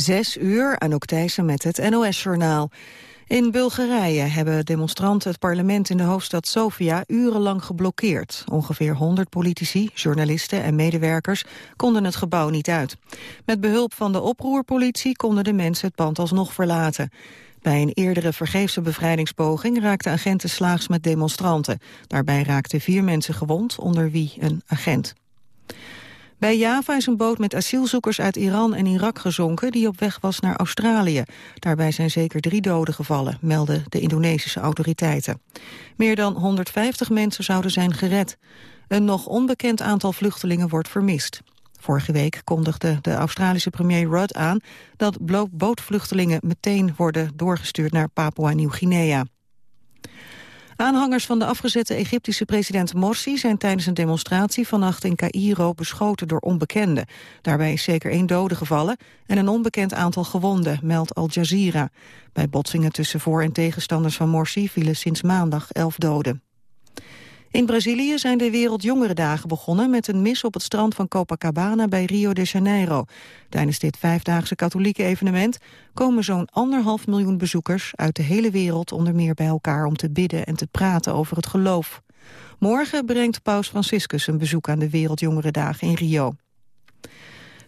Zes uur, Anouk Thijssen met het NOS-journaal. In Bulgarije hebben demonstranten het parlement in de hoofdstad Sofia urenlang geblokkeerd. Ongeveer 100 politici, journalisten en medewerkers konden het gebouw niet uit. Met behulp van de oproerpolitie konden de mensen het pand alsnog verlaten. Bij een eerdere vergeefse bevrijdingspoging raakten agenten slaags met demonstranten. Daarbij raakten vier mensen gewond, onder wie een agent. Bij Java is een boot met asielzoekers uit Iran en Irak gezonken... die op weg was naar Australië. Daarbij zijn zeker drie doden gevallen, melden de Indonesische autoriteiten. Meer dan 150 mensen zouden zijn gered. Een nog onbekend aantal vluchtelingen wordt vermist. Vorige week kondigde de Australische premier Rudd aan... dat bootvluchtelingen meteen worden doorgestuurd naar Papua-Nieuw-Guinea. Aanhangers van de afgezette Egyptische president Morsi zijn tijdens een demonstratie vannacht in Cairo beschoten door onbekenden. Daarbij is zeker één dode gevallen en een onbekend aantal gewonden, meldt Al Jazeera. Bij botsingen tussen voor- en tegenstanders van Morsi vielen sinds maandag elf doden. In Brazilië zijn de Wereldjongerendagen begonnen met een mis op het strand van Copacabana bij Rio de Janeiro. Tijdens dit vijfdaagse katholieke evenement komen zo'n anderhalf miljoen bezoekers uit de hele wereld onder meer bij elkaar om te bidden en te praten over het geloof. Morgen brengt paus Franciscus een bezoek aan de Wereldjongerendagen in Rio.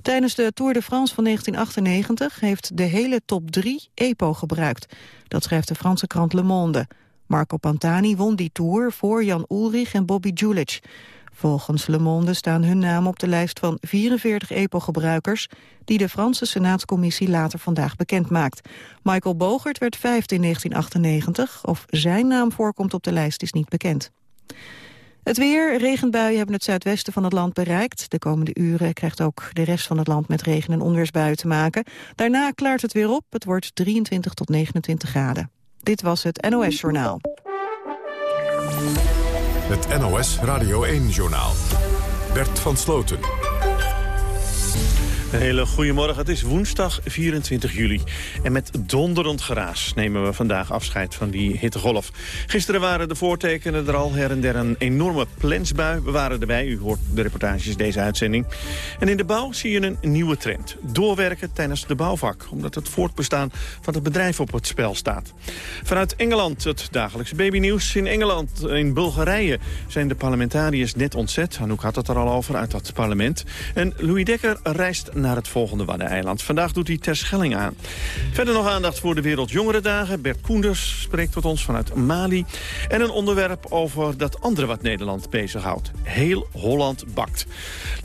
Tijdens de Tour de France van 1998 heeft de hele top 3 EPO gebruikt. Dat schrijft de Franse krant Le Monde. Marco Pantani won die Tour voor Jan Ulrich en Bobby Julich. Volgens Le Monde staan hun namen op de lijst van 44 EPO-gebruikers... die de Franse Senaatscommissie later vandaag bekend maakt. Michael Bogert werd vijfde in 1998. Of zijn naam voorkomt op de lijst is niet bekend. Het weer, regenbuien hebben het zuidwesten van het land bereikt. De komende uren krijgt ook de rest van het land met regen- en onweersbuien te maken. Daarna klaart het weer op, het wordt 23 tot 29 graden. Dit was het NOS Journaal. Het NOS Radio 1-journaal. Bert van Sloten. Een hele goede morgen. Het is woensdag 24 juli. En met donderend geraas nemen we vandaag afscheid van die hittegolf. Gisteren waren de voortekenen er al her en der een enorme plensbui. We waren erbij, u hoort de reportages deze uitzending. En in de bouw zie je een nieuwe trend. Doorwerken tijdens de bouwvak. Omdat het voortbestaan van het bedrijf op het spel staat. Vanuit Engeland het dagelijkse babynieuws. In Engeland, in Bulgarije zijn de parlementariërs net ontzet. Anouk had het er al over uit dat parlement. En Louis Dekker reist het volgende Waddeneiland. Vandaag doet hij Terschelling aan. Verder nog aandacht voor de Wereldjongerendagen. Bert Koenders spreekt tot ons vanuit Mali. En een onderwerp over dat andere wat Nederland bezighoudt. Heel Holland bakt.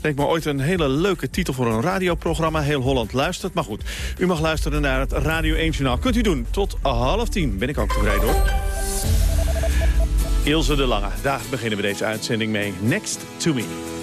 Leek me ooit een hele leuke titel voor een radioprogramma. Heel Holland luistert. Maar goed, u mag luisteren naar het Radio 1 Journaal. Kunt u doen. Tot half tien ben ik ook tevreden hoor. Ilse de Lange, daar beginnen we deze uitzending mee. Next to me.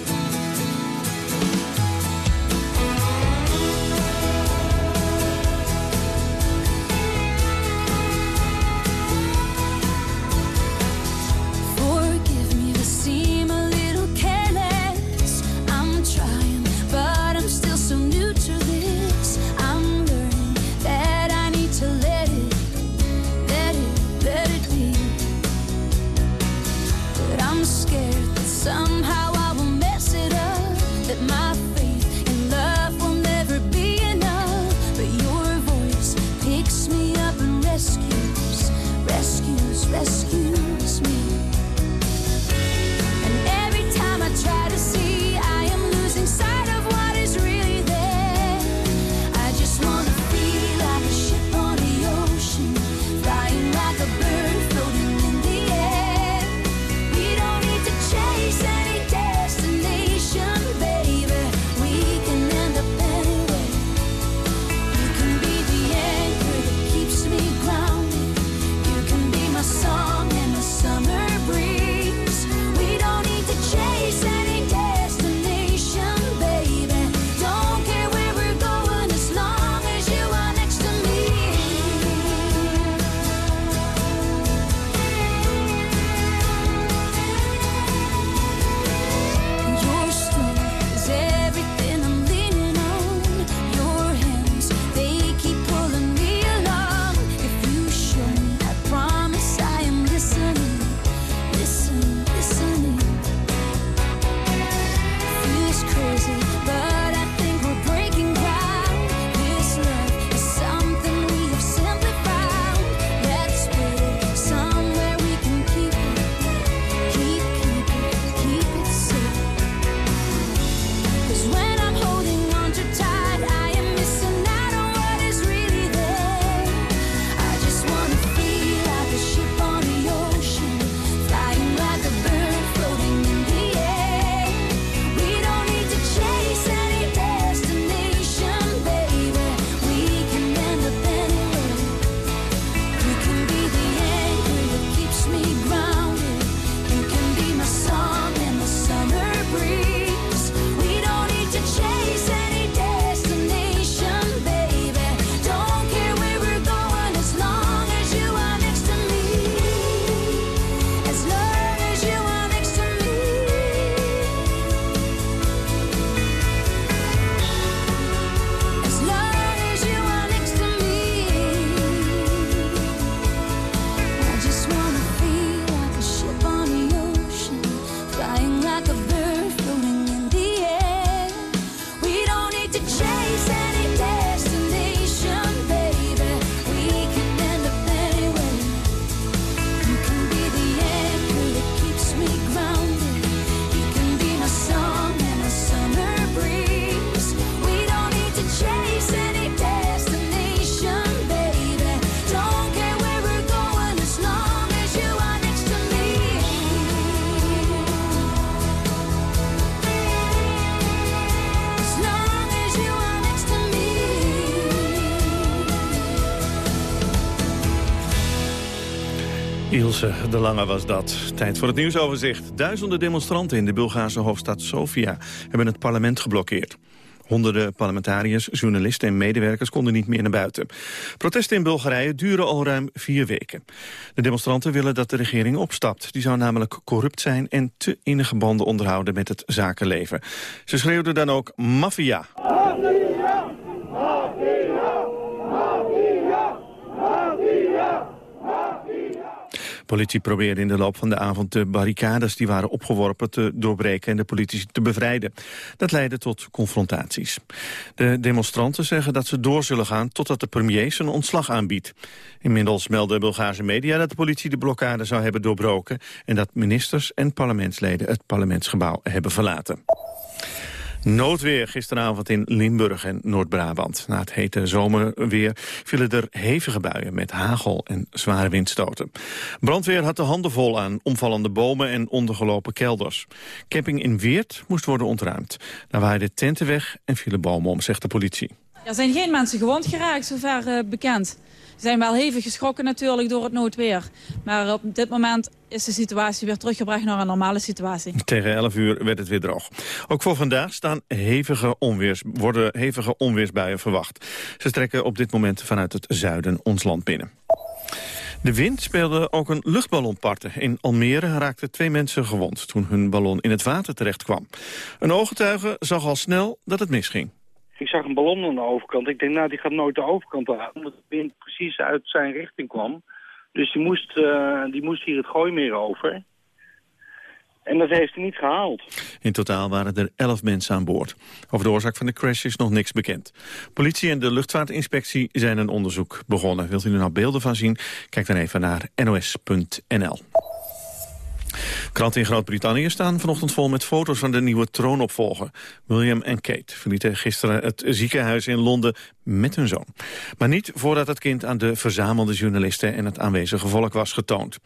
De Lange was dat. Tijd voor het nieuwsoverzicht. Duizenden demonstranten in de Bulgaarse hoofdstad Sofia hebben het parlement geblokkeerd. Honderden parlementariërs, journalisten en medewerkers konden niet meer naar buiten. Protesten in Bulgarije duren al ruim vier weken. De demonstranten willen dat de regering opstapt. Die zou namelijk corrupt zijn en te innige banden onderhouden met het zakenleven. Ze schreeuwden dan ook maffia. Politie probeerde in de loop van de avond de barricades die waren opgeworpen te doorbreken en de politici te bevrijden. Dat leidde tot confrontaties. De demonstranten zeggen dat ze door zullen gaan totdat de premier zijn ontslag aanbiedt. Inmiddels melden Bulgaarse media dat de politie de blokkade zou hebben doorbroken en dat ministers en parlementsleden het parlementsgebouw hebben verlaten. Noodweer gisteravond in Limburg en Noord-Brabant. Na het hete zomerweer vielen er hevige buien met hagel en zware windstoten. Brandweer had de handen vol aan omvallende bomen en ondergelopen kelders. Camping in Weert moest worden ontruimd. Daar waaiden tenten weg en vielen bomen om, zegt de politie. Er zijn geen mensen gewond geraakt, zover uh, bekend. Ze zijn wel hevig geschrokken natuurlijk door het noodweer. Maar op dit moment is de situatie weer teruggebracht naar een normale situatie. Tegen 11 uur werd het weer droog. Ook voor vandaag staan hevige onweers, worden hevige onweersbuien verwacht. Ze trekken op dit moment vanuit het zuiden ons land binnen. De wind speelde ook een luchtballon parten. In Almere raakten twee mensen gewond toen hun ballon in het water terecht kwam. Een ooggetuige zag al snel dat het misging. Ik zag een ballon aan de overkant. Ik denk, nou, die gaat nooit de overkant uit. Omdat de wind precies uit zijn richting kwam. Dus die moest, uh, die moest hier het gooimeer over. En dat heeft hij niet gehaald. In totaal waren er elf mensen aan boord. Over de oorzaak van de crash is nog niks bekend. Politie en de luchtvaartinspectie zijn een onderzoek begonnen. Wilt u er nou beelden van zien? Kijk dan even naar nos.nl. Kranten in Groot-Brittannië staan vanochtend vol met foto's van de nieuwe troonopvolger. William en Kate verlieten gisteren het ziekenhuis in Londen met hun zoon. Maar niet voordat het kind aan de verzamelde journalisten en het aanwezige volk was getoond.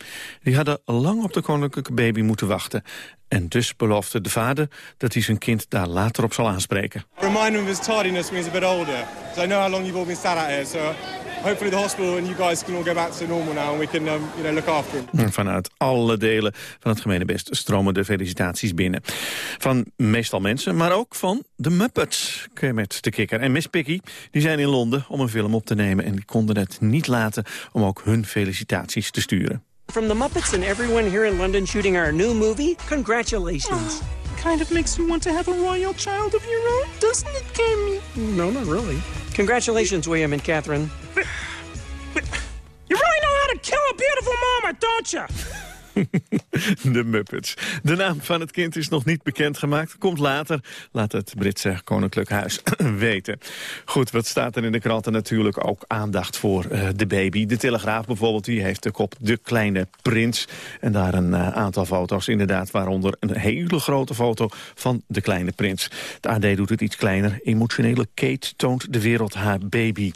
Die hadden lang op de koninklijke baby moeten wachten. En dus beloofde de vader dat hij zijn kind daar later op zal aanspreken. Remind him of his tardiness when a bit older. So I know how long you've all been sat out here. So hopefully the hospital and you guys can all go back to normal now and we can um, you know, look after him. Vanuit alle delen van het gemene best stromen de felicitaties binnen. Van meestal mensen, maar ook van de Muppets. Met de kikker en Miss Piggy, die zijn in Londen om een film op te nemen en die konden het niet laten om ook hun felicitaties te sturen. From the Muppets and everyone here in London shooting our new movie, congratulations. Oh, kind of makes you want to have a royal child of your own, doesn't it, Cammy? No, not really. Congratulations, William and Catherine. You really know how to kill a beautiful moment, don't you? de Muppets. De naam van het kind is nog niet bekendgemaakt. Komt later, laat het Britse Koninklijk Huis weten. Goed, wat staat er in de kranten? Natuurlijk ook aandacht voor uh, de baby. De Telegraaf bijvoorbeeld, die heeft de kop De Kleine Prins. En daar een uh, aantal foto's inderdaad, waaronder een hele grote foto van De Kleine Prins. De AD doet het iets kleiner. Emotionele Kate toont de wereld haar baby.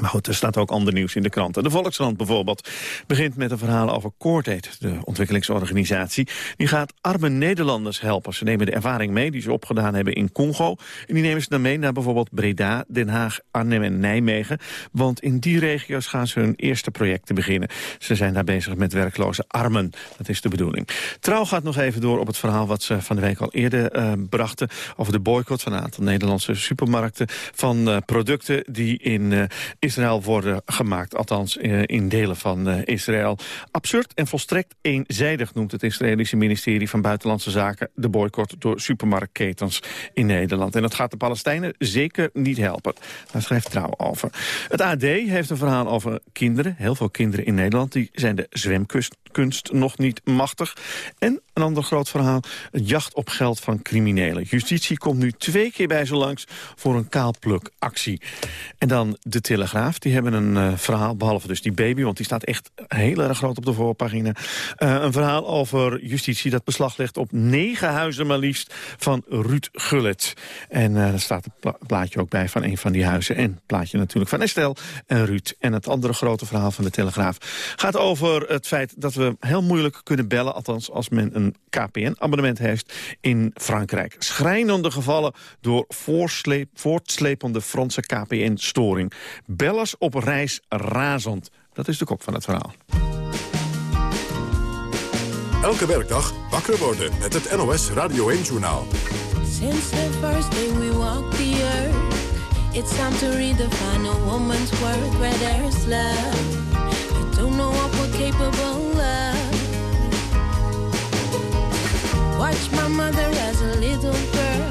Maar goed, er staat ook ander nieuws in de kranten. De Volkskrant bijvoorbeeld begint met een verhaal over Coordate, de ontwikkelingsorganisatie. Die gaat arme Nederlanders helpen. Ze nemen de ervaring mee die ze opgedaan hebben in Congo. En die nemen ze dan mee naar bijvoorbeeld Breda, Den Haag, Arnhem en Nijmegen. Want in die regio's gaan ze hun eerste projecten beginnen. Ze zijn daar bezig met werkloze armen. Dat is de bedoeling. Trouw gaat nog even door op het verhaal wat ze van de week al eerder uh, brachten... over de boycott van een aantal Nederlandse supermarkten... van uh, producten die in uh, Israël worden gemaakt. Althans, eh, in delen van eh, Israël. Absurd en volstrekt eenzijdig noemt het Israëlische ministerie van Buitenlandse Zaken... de boycott door supermarktketens in Nederland. En dat gaat de Palestijnen zeker niet helpen. Daar schrijft Trouw over. Het AD heeft een verhaal over kinderen. Heel veel kinderen in Nederland. Die zijn de zwemkunst nog niet machtig. En een ander groot verhaal. Het jacht op geld van criminelen. Justitie komt nu twee keer bij ze langs voor een kaalplukactie. En dan de Telegraaf. Die hebben een uh, verhaal, behalve dus die baby... want die staat echt heel erg groot op de voorpagina. Uh, een verhaal over justitie dat beslag legt op negen huizen maar liefst... van Ruud Gullet. En uh, er staat een plaatje ook bij van een van die huizen. En plaatje natuurlijk van Estelle en Ruud. En het andere grote verhaal van de Telegraaf gaat over het feit... dat we heel moeilijk kunnen bellen, althans als men een KPN-abonnement heeft in Frankrijk. Schrijnende gevallen door voortslepende Franse KPN-storing. Bellers op reis razend. Dat is de kop van het verhaal. Elke werkdag wakker worden met het NOS Radio 1-journaal. Since the first day we walked the earth, it's time to redefine a woman's worth where there's love. You don't know what we're capable Watch my mother as a little girl.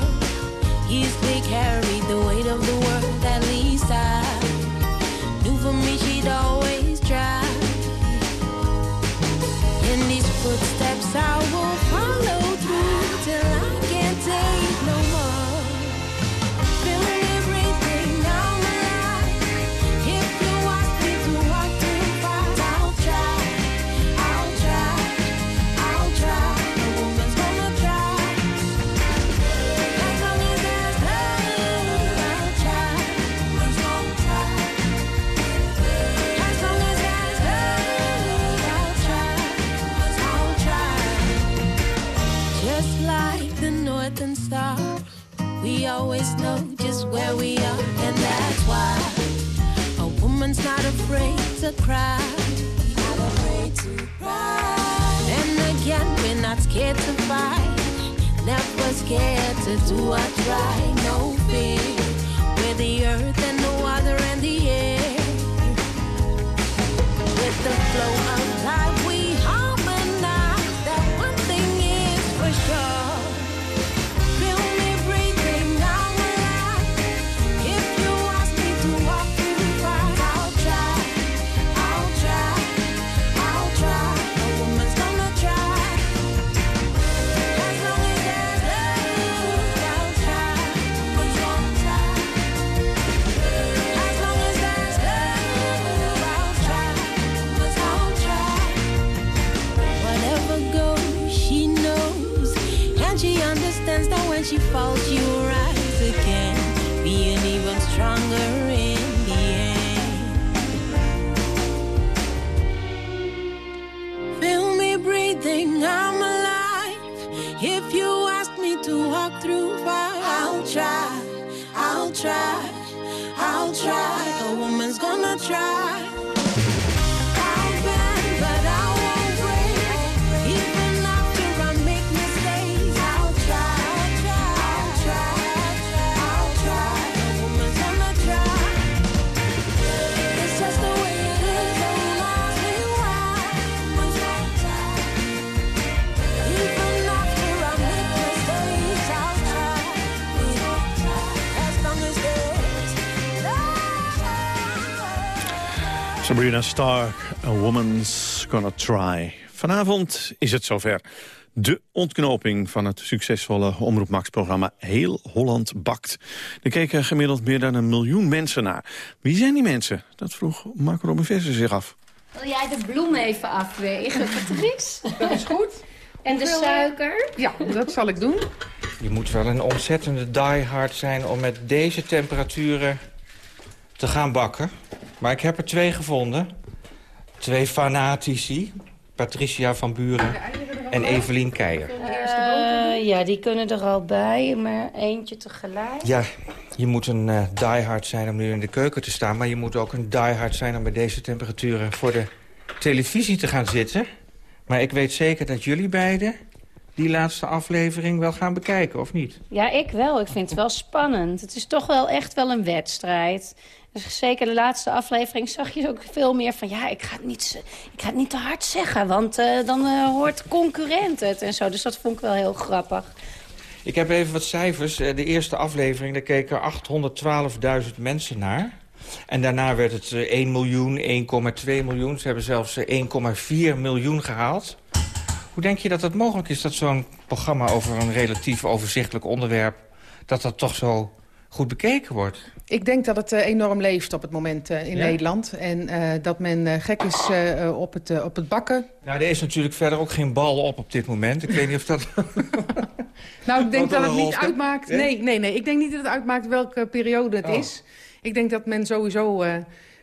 Easily carried the weight of the world, at least I knew for me she'd always try. In these footsteps I will northern star, we always know just where we are, and that's why a woman's not afraid to cry. Not afraid to cry. And again, we're not scared to fight. Never scared to do what's right. No fear. We're the earth and the water and the air. With the flow of life, we harmonize. That one thing is for sure. She falls, will rise again. Being even stronger in the end. Feel me breathing, I'm alive. If you ask me to walk through fire, I'll try. I'll try. I'll try. A woman's gonna try. Sabrina Stark, A Woman's Gonna Try. Vanavond is het zover. De ontknoping van het succesvolle Omroep Max-programma Heel Holland Bakt. Er keken gemiddeld meer dan een miljoen mensen naar. Wie zijn die mensen? Dat vroeg Marco Robin Visser zich af. Wil jij de bloem even afwegen, Patrice? Dat is goed. En de Hoeveel, suiker? Ja, dat zal ik doen. Je moet wel een ontzettende diehard zijn om met deze temperaturen te gaan bakken. Maar ik heb er twee gevonden. Twee fanatici. Patricia van Buren en Evelien Keijer. Eh, ja, die kunnen er al bij, maar eentje tegelijk. Ja, je moet een eh diehard zijn om nu in de keuken te staan... maar je moet ook een diehard zijn om bij deze temperaturen voor de televisie te gaan zitten. Maar ik weet zeker dat jullie beiden die laatste aflevering wel gaan bekijken, of niet? Ja, ik wel. Ik vind het wel spannend. Het is toch wel echt wel een wedstrijd. Dus zeker de laatste aflevering zag je ook veel meer van... ja, ik ga het niet, ik ga het niet te hard zeggen, want eh, dan eh, hoort concurrent het en zo. Dus dat vond ik wel heel grappig. Ik heb even wat cijfers. Eh, De eerste aflevering, daar keken 812.000 mensen naar. En daarna werd het eh, 1 miljoen, 1,2 miljoen. Ze hebben zelfs eh, 1,4 miljoen gehaald. Hoe denk je dat het mogelijk is dat zo'n programma over een relatief overzichtelijk onderwerp... dat dat toch zo goed bekeken wordt? Ik denk dat het eh, enorm leeft op het moment eh, in Ja? Nederland. En eh, dat men eh, gek is op, het, op het bakken. Nou, er is natuurlijk verder ook geen bal op op dit moment. Ik weet niet of dat... Nou, ik denk dat het niet uitmaakt. Nee, nee, nee. Ik denk niet dat het uitmaakt welke periode het Oh. is. Ik denk dat men sowieso eh,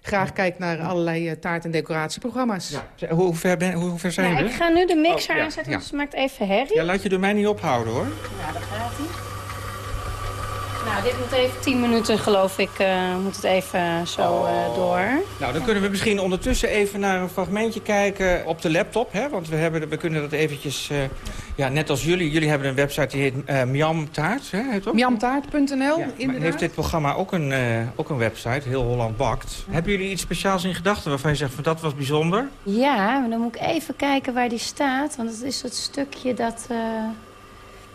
graag kijkt naar allerlei taart- en decoratieprogramma's. Hoe, hoe ver, ben, hoe ver zijn Ja, we? ik ga nu de mixer Oh, ja, aanzetten, ja. dus het maakt even herrie. Ja, laat je door mij niet ophouden, hoor. Nou, daar gaat hij. Nou, dit moet even 10 minuten, geloof ik, eh, moet het even zo eh, door. Nou, dan kunnen we misschien ondertussen even naar een fragmentje kijken op de laptop. Hè? Want we, hebben, we kunnen dat eventjes, eh, ja, net als jullie. Jullie hebben een website die heet uh, Miamtaart. Miamtaart.nl, inderdaad. heeft dit programma ook een, eh, ook een website, Heel Holland Bakt? Hebben jullie iets speciaals in gedachten waarvan je zegt van dat was bijzonder? Ja, maar dan moet ik even kijken waar die staat. Want het is het stukje dat... eh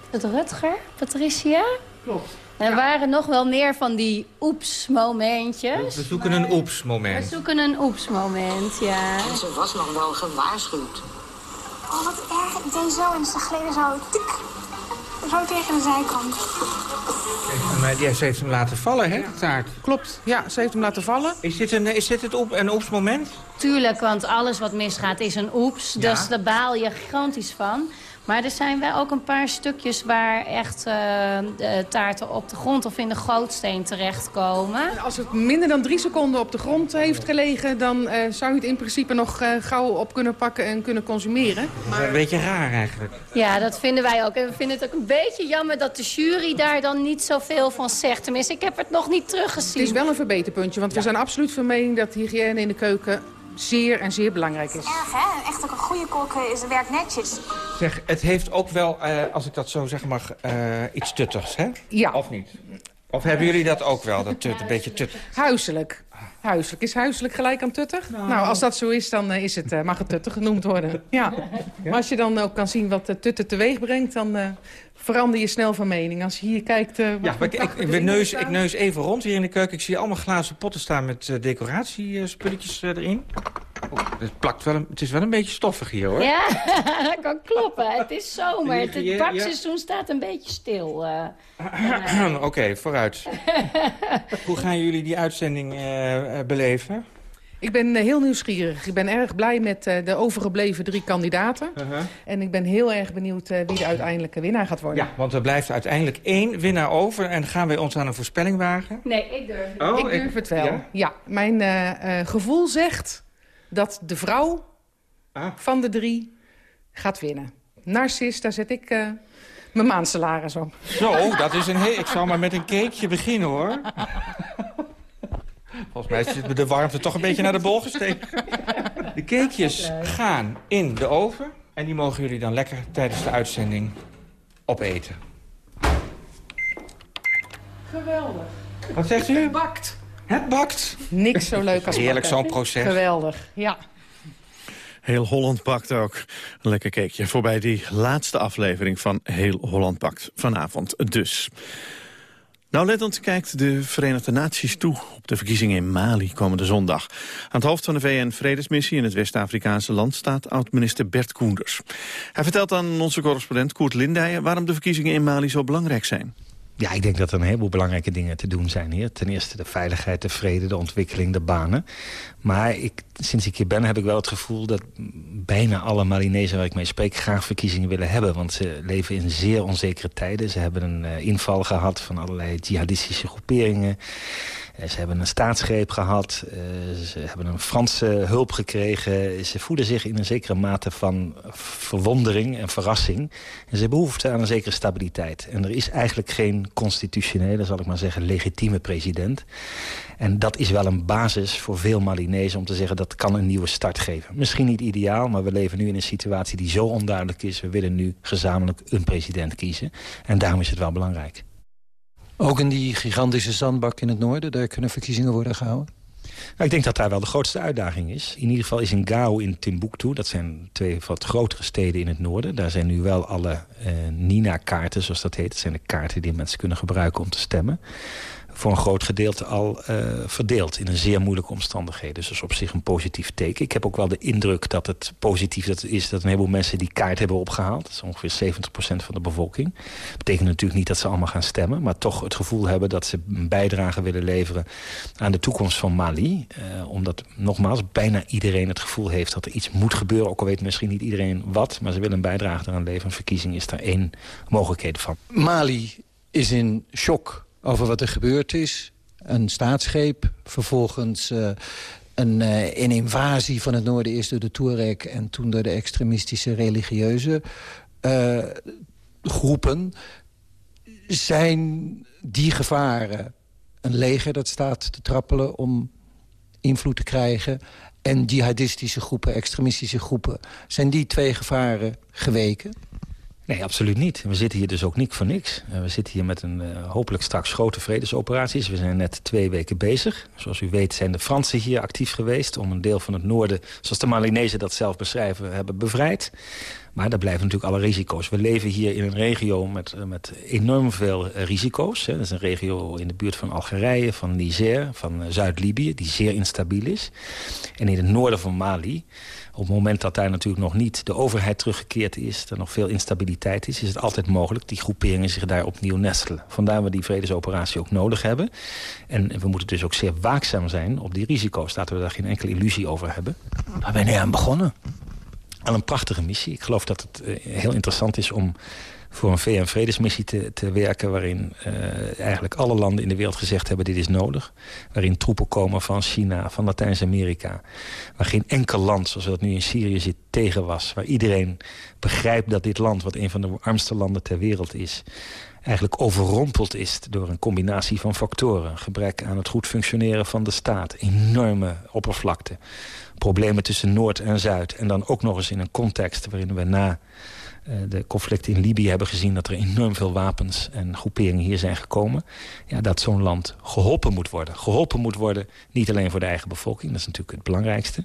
het Rutger, Patricia? Klopt. Er waren nog wel meer van die oeps-momentjes. We zoeken een oeps We zoeken een oeps-moment, ja. En ze was nog wel gewaarschuwd. Oh, wat erg. Ik deed zo en ze gleden zo. Tik. Zo tegen de zijkant. Maar die ze heeft hem laten vallen, hè, de taart. Klopt, ja, ze heeft hem laten vallen. Is dit een, is dit het oep, een oeps moment? Tuurlijk, want alles wat misgaat is een oeps. Ja. Dus daar baal je gigantisch van. Maar er zijn wel ook een paar stukjes waar echt eh, de taarten op de grond of in de gootsteen terechtkomen. Als het minder dan drie seconden op de grond heeft gelegen... dan eh, zou je het in principe nog eh, gauw op kunnen pakken en kunnen consumeren. Dat is een beetje raar eigenlijk. Ja, dat vinden wij ook. En we vinden het ook een beetje jammer dat de jury daar dan niet zoveel van zegt. Tenminste, ik heb het nog niet teruggezien. Het is wel een verbeterpuntje, want we zijn absoluut van mening... dat hygiëne in de keuken zeer en zeer belangrijk is. Erg, hè? Echt ook een goede kok eh, is, werkt netjes. Zeg, het heeft ook wel, eh, als ik dat zo zeggen mag, eh, iets tuttigs, hè? Ja. Of niet? Of hebben jullie dat ook wel, dat tut, een beetje tuttig? Huiselijk. Huiselijk. Is huiselijk gelijk aan tuttig? Nou, als dat zo is, dan is het, eh, mag het tuttig genoemd worden. Ja. Maar als je dan ook kan zien wat de tutten teweeg brengt... dan eh, verander je snel van mening. Als je hier kijkt... eh, wat Ja, maar ik, ik, neus, ik neus even rond hier in de keuken. Ik zie allemaal glazen potten staan met eh, decoratiespulletjes eh, erin. Oh, het, plakt wel een, het is wel een beetje stoffig hier, hoor. Ja, dat kan kloppen. Het is zomer. Het, het bakseizoen staat een beetje stil. eh. Oké, vooruit. Hoe gaan jullie die uitzending beleven? Ik ben eh, heel nieuwsgierig. Ik ben erg blij met eh, de overgebleven drie kandidaten. En ik ben heel erg benieuwd eh, wie de uiteindelijke winnaar gaat worden. Ja, want er blijft uiteindelijk één winnaar over. En gaan wij ons aan een voorspelling wagen? Nee, ik durf het Oh, ik durf ik- het wel. ja? Ja, mijn eh, eh, gevoel zegt dat de vrouw Ah. van de drie gaat winnen. Narcis, daar zet ik eh, mijn maandsalaris op. Zo, dat is een heel... Ik zal maar met een cakeje beginnen, hoor. Volgens mij zit de warmte toch een beetje naar de bol gesteken. De cakejes gaan in de oven. En die mogen jullie dan lekker tijdens de uitzending opeten. Geweldig. Wat zegt u? Het bakt. Het bakt. Niks zo leuk als Heerlijk zo'n proces. Geweldig, ja. Heel Holland Bakt ook. Een lekker cakeje voorbij die laatste aflevering van Heel Holland Bakt. Vanavond dus. Nauwlettend kijkt de Verenigde Naties toe op de verkiezingen in Mali komende zondag. Aan het hoofd van de VN-vredesmissie in het West-Afrikaanse land staat oud-minister Bert Koenders. Hij vertelt aan onze correspondent Koert Lindijen waarom de verkiezingen in Mali zo belangrijk zijn. Ja, ik denk dat er een heleboel belangrijke dingen te doen zijn hier. Ten eerste de veiligheid, de vrede, de ontwikkeling, de banen. Maar ik, sinds ik hier ben heb ik wel het gevoel dat bijna alle Malinezen waar ik mee spreek... graag verkiezingen willen hebben. Want ze leven in zeer onzekere tijden. Ze hebben een eh, inval gehad van allerlei jihadistische groeperingen. Eh, Ze hebben een staatsgreep gehad. eh, Ze hebben een Franse hulp gekregen. Ze voeden zich in een zekere mate van verwondering en verrassing. En ze hebben behoefte aan een zekere stabiliteit. En er is eigenlijk geen constitutionele, zal ik maar zeggen, legitieme president. En dat is wel een basis voor veel Malinezen om te zeggen... dat kan een nieuwe start geven. Misschien niet ideaal, maar we leven nu in een situatie die zo onduidelijk is. We willen nu gezamenlijk een president kiezen. En daarom is het wel belangrijk. Ook in die gigantische zandbak in het noorden, daar kunnen verkiezingen worden gehouden? Nou, ik denk dat daar wel de grootste uitdaging is. In ieder geval is in Gao in Timbuktu, dat zijn twee wat grotere steden in het noorden. Daar zijn nu wel alle eh, Nina-kaarten, zoals dat heet. Dat zijn de kaarten die mensen kunnen gebruiken om te stemmen. Voor een groot gedeelte al eh, verdeeld in een zeer moeilijke omstandigheden. Dus dat is op zich een positief teken. Ik heb ook wel de indruk dat het positief dat is dat een heleboel mensen die kaart hebben opgehaald. Dat is ongeveer 70% van de bevolking. Dat betekent natuurlijk niet dat ze allemaal gaan stemmen, maar toch het gevoel hebben dat ze een bijdrage willen leveren aan de toekomst van Mali. Eh, omdat nogmaals bijna iedereen het gevoel heeft dat er iets moet gebeuren. Ook al weet misschien niet iedereen wat, maar ze willen een bijdrage eraan leveren. Een verkiezing is daar één mogelijkheid van. Mali is in shock over wat er gebeurd is. Een staatsgreep, vervolgens eh, een, eh, een invasie van het noorden... eerst door de Touareg en toen door de extremistische religieuze eh, groepen. zijn die gevaren een leger dat staat te trappelen om invloed te krijgen... en jihadistische groepen, extremistische groepen... zijn die twee gevaren geweken? Nee, absoluut niet. We zitten hier dus ook niet voor niks. Uh, we zitten hier met een uh, hopelijk straks grote vredesoperaties. We zijn net twee weken bezig. Zoals u weet zijn de Fransen hier actief geweest... om een deel van het noorden, zoals de Malinezen dat zelf beschrijven, hebben bevrijd. Maar daar blijven natuurlijk alle risico's. We leven hier in een regio met, uh, met enorm veel risico's. Dat is een regio in de buurt van Algerije, van Niger, van Zuid-Libië... die zeer instabiel is. En in het noorden van Mali... Op het moment dat daar natuurlijk nog niet de overheid teruggekeerd is... er nog veel instabiliteit is, is het altijd mogelijk... die groeperingen zich daar opnieuw nestelen. Vandaar we die vredesoperatie ook nodig hebben. En we moeten dus ook zeer waakzaam zijn op die risico's. Laten we daar geen enkele illusie over hebben. Waar ben je aan begonnen? Aan een prachtige missie. Ik geloof dat het uh, heel interessant is om voor een VN-vredesmissie te, te, werken... waarin uh, eigenlijk alle landen in de wereld gezegd hebben dit is nodig. Waarin troepen komen van China, van Latijns-Amerika. Waar geen enkel land, zoals dat nu in Syrië zit, tegen was. Waar iedereen begrijpt dat dit land, wat een van de armste landen ter wereld is... eigenlijk overrompeld is door een combinatie van factoren. Gebrek aan het goed functioneren van de staat. Enorme oppervlakte. Problemen tussen Noord en Zuid. En dan ook nog eens in een context waarin we na de conflicten in Libië hebben gezien... dat er enorm veel wapens en groeperingen hier zijn gekomen... Ja, dat zo'n land geholpen moet worden. Geholpen moet worden, niet alleen voor de eigen bevolking... dat is natuurlijk het belangrijkste...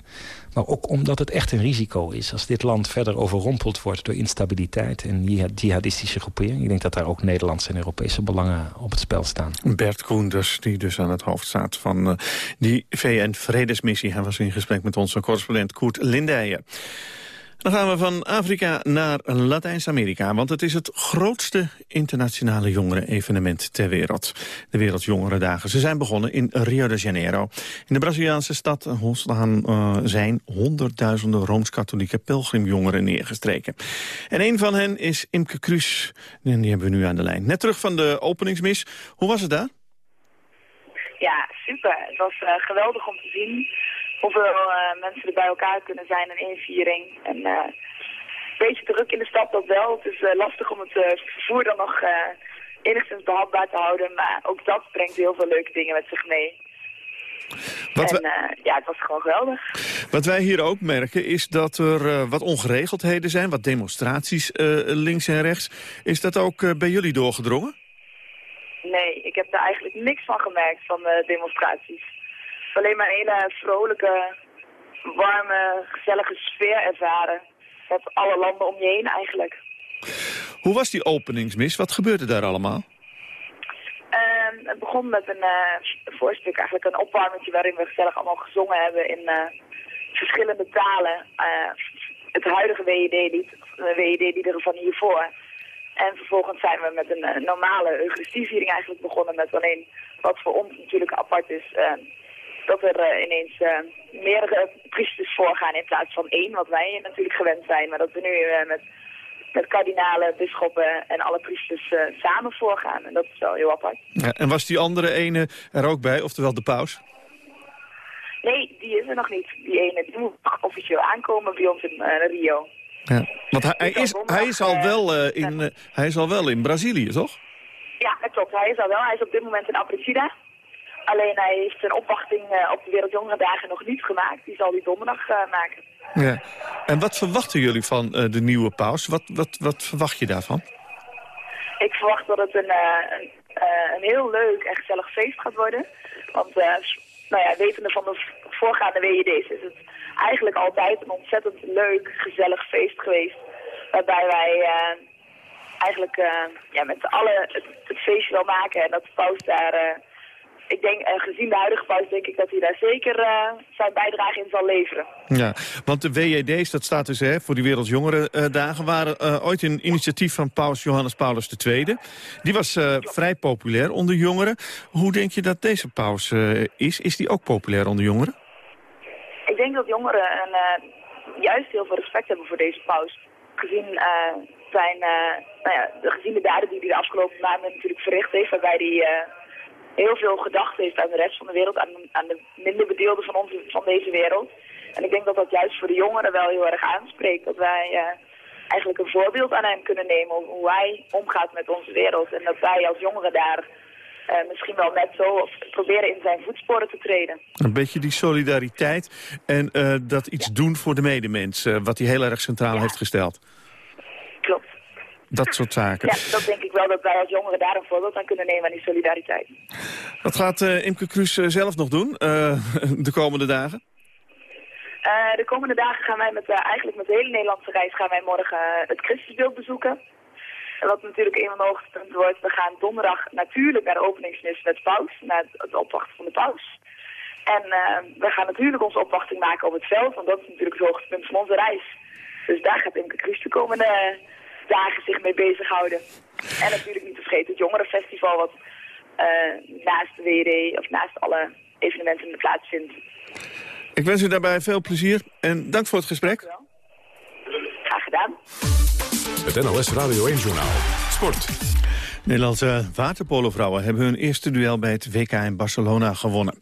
maar ook omdat het echt een risico is... als dit land verder overrompeld wordt door instabiliteit... en jihadistische groeperingen. Ik denk dat daar ook Nederlandse en Europese belangen op het spel staan. Bert Koenders, die dus aan het hoofd staat van uh, die VN-vredesmissie. Hij was in gesprek met onze correspondent Koert Lindijen. Dan gaan we van Afrika naar Latijns-Amerika, want het is het grootste internationale jongeren-evenement ter wereld. De Wereldjongerendagen. Ze zijn begonnen in Rio de Janeiro. In de Braziliaanse stad staan, uh, zijn honderdduizenden Rooms-Katholieke pelgrimjongeren neergestreken. En een van hen is Imke Kruus, en die hebben we nu aan de lijn. Net terug van de openingsmis. Hoe was het daar? Ja, super. Het was uh, geweldig om te zien hoeveel uh, mensen er bij elkaar kunnen zijn in één viering. En uh, een beetje druk in de stad dat wel. Het is uh, lastig om het vervoer dan nog enigszins behapbaar te houden. Maar ook dat brengt heel veel leuke dingen met zich mee. Wat en ja, het was gewoon geweldig. Wat wij hier ook merken is dat er wat ongeregeldheden zijn. Wat demonstraties links en rechts. Is dat ook bij jullie doorgedrongen? Nee, ik heb daar eigenlijk niks van gemerkt van de demonstraties alleen maar een hele vrolijke, warme, gezellige sfeer ervaren. Met alle landen om je heen eigenlijk. Hoe was die openingsmis? Wat gebeurde daar allemaal? Uh, het begon met een uh, voorstuk, eigenlijk een opwarmetje waarin we gezellig allemaal gezongen hebben in uh, verschillende talen. Uh, het huidige WED-lied, de WED-liederen van hiervoor. En vervolgens zijn we met een normale Eucharistieviering eigenlijk begonnen met alleen wat voor ons natuurlijk apart is dat er uh, ineens uh, meerdere priesters voorgaan in plaats van één, wat wij natuurlijk gewend zijn. Maar dat we nu met, met kardinalen, bisschoppen en alle priesters samen voorgaan. En dat is wel heel apart. Ja, en was die andere ene er ook bij, oftewel de paus? Nee, die is er nog niet. Die ene die moet officieel aankomen bij ons in Rio. Ja, want hij, hij is, hij, is al wel, in, hij is al wel in Brazilië, toch? Ja, dat klopt. Hij is al wel. Hij is op dit moment in Aparecida. Alleen hij heeft zijn opwachting uh, op de Wereldjongerendagen nog niet gemaakt. Die zal hij donderdag uh, maken. Ja. En wat verwachten jullie van uh, de nieuwe paus? Wat, wat, wat verwacht je daarvan? Ik verwacht dat het een, een, een, heel leuk en gezellig feest gaat worden. Want nou ja, wetende van de voorgaande WED's is het eigenlijk altijd een ontzettend leuk, gezellig feest geweest. Waarbij wij eigenlijk ja, met z'n allen het, het feestje wel maken en dat de paus daar ik denk, uh, gezien de huidige paus, denk ik dat hij daar zeker uh, zijn bijdrage in zal leveren. Ja, want de WED's, dat staat dus hè, voor die Wereldjongerendagen, waren uh, ooit een initiatief van paus Johannes Paulus II. Die was vrij populair onder jongeren. Hoe denk je dat deze paus is? Is die ook populair onder jongeren? Ik denk dat jongeren een, juist heel veel respect hebben voor deze paus. Gezien zijn, nou ja, de, gezien de daden die hij de afgelopen maanden natuurlijk verricht heeft, waarbij hij heel veel gedacht heeft aan de rest van de wereld, aan, aan de minder bedeelden van, onze, van deze wereld. En ik denk dat dat juist voor de jongeren wel heel erg aanspreekt. Dat wij uh, eigenlijk een voorbeeld aan hem kunnen nemen hoe hij omgaat met onze wereld. En dat wij als jongeren daar eh, misschien wel net zo of proberen in zijn voetsporen te treden. Een beetje die solidariteit en eh, dat iets doen voor de medemens, eh, wat hij heel erg centraal heeft gesteld. Klopt. Dat soort zaken. Ja, dat denk ik wel dat wij als jongeren daar een voorbeeld aan kunnen nemen aan die solidariteit. Wat gaat eh, Imke Kruis eh, zelf nog doen eh, de komende dagen? De komende dagen gaan wij met, eigenlijk met de hele Nederlandse reis gaan wij morgen het Christusbeeld bezoeken. En wat natuurlijk een van de hoogtepunten wordt, we gaan donderdag natuurlijk naar de openingsmis met paus, naar het, opwachten van de paus. En we gaan natuurlijk onze opwachting maken op het veld, want dat is natuurlijk het hoogtepunt van onze reis. Dus daar gaat Imke Kruis de komende dagen zich mee bezighouden. En natuurlijk niet te vergeten het jongerenfestival, wat eh, naast de WD of naast alle evenementen in plaatsvindt. Ik wens u daarbij veel plezier en dank voor het gesprek. Graag gedaan. Het NOS Radio 1-journaal. Sport. Nederlandse waterpolovrouwen hebben hun eerste duel bij het WK in Barcelona gewonnen.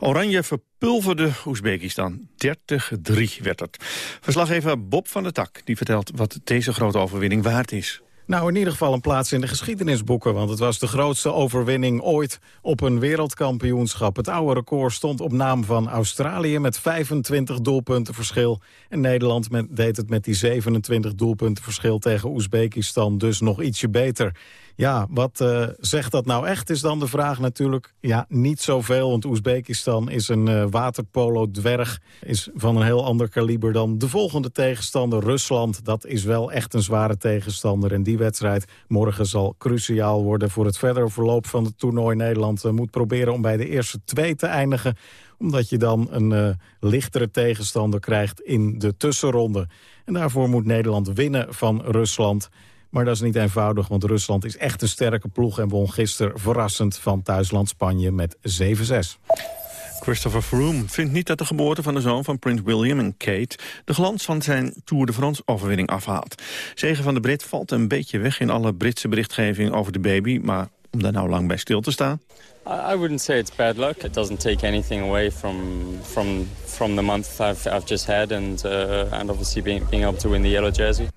Oranje verpulverde Oezbekistan. 30-3 werd het. Verslaggever Bob van der Tak die vertelt wat deze grote overwinning waard is. Nou, in ieder geval een plaats in de geschiedenisboeken... want het was de grootste overwinning ooit op een wereldkampioenschap. Het oude record stond op naam van Australië met 25 doelpunten verschil. En Nederland met, deed het met die 27 doelpunten verschil tegen Oezbekistan dus nog ietsje beter. Ja, wat uh, zegt dat nou echt, is dan de vraag natuurlijk. Ja, niet zoveel, want Oezbekistan is een uh, waterpolo-dwerg. Is van een heel ander kaliber dan de volgende tegenstander, Rusland. Dat is wel echt een zware tegenstander. En die wedstrijd morgen zal cruciaal worden voor het verdere verloop van het toernooi. Nederland uh, moet proberen om bij de eerste twee te eindigen omdat je dan een uh, lichtere tegenstander krijgt in de tussenronde. En daarvoor moet Nederland winnen van Rusland. Maar dat is niet eenvoudig, want Rusland is echt een sterke ploeg... en won gisteren verrassend van thuisland Spanje met 7-6. Christopher Froome vindt niet dat de geboorte van de zoon van Prins William en Kate... de glans van zijn Tour de France-overwinning afhaalt. Zegen van de Brit valt een beetje weg in alle Britse berichtgeving over de baby... maar om daar nou lang bij stil te staan... I wouldn't say it's bad luck. It doesn't take anything away from from from the month I've I've just had, and uh, and obviously being being able to win the yellow jersey.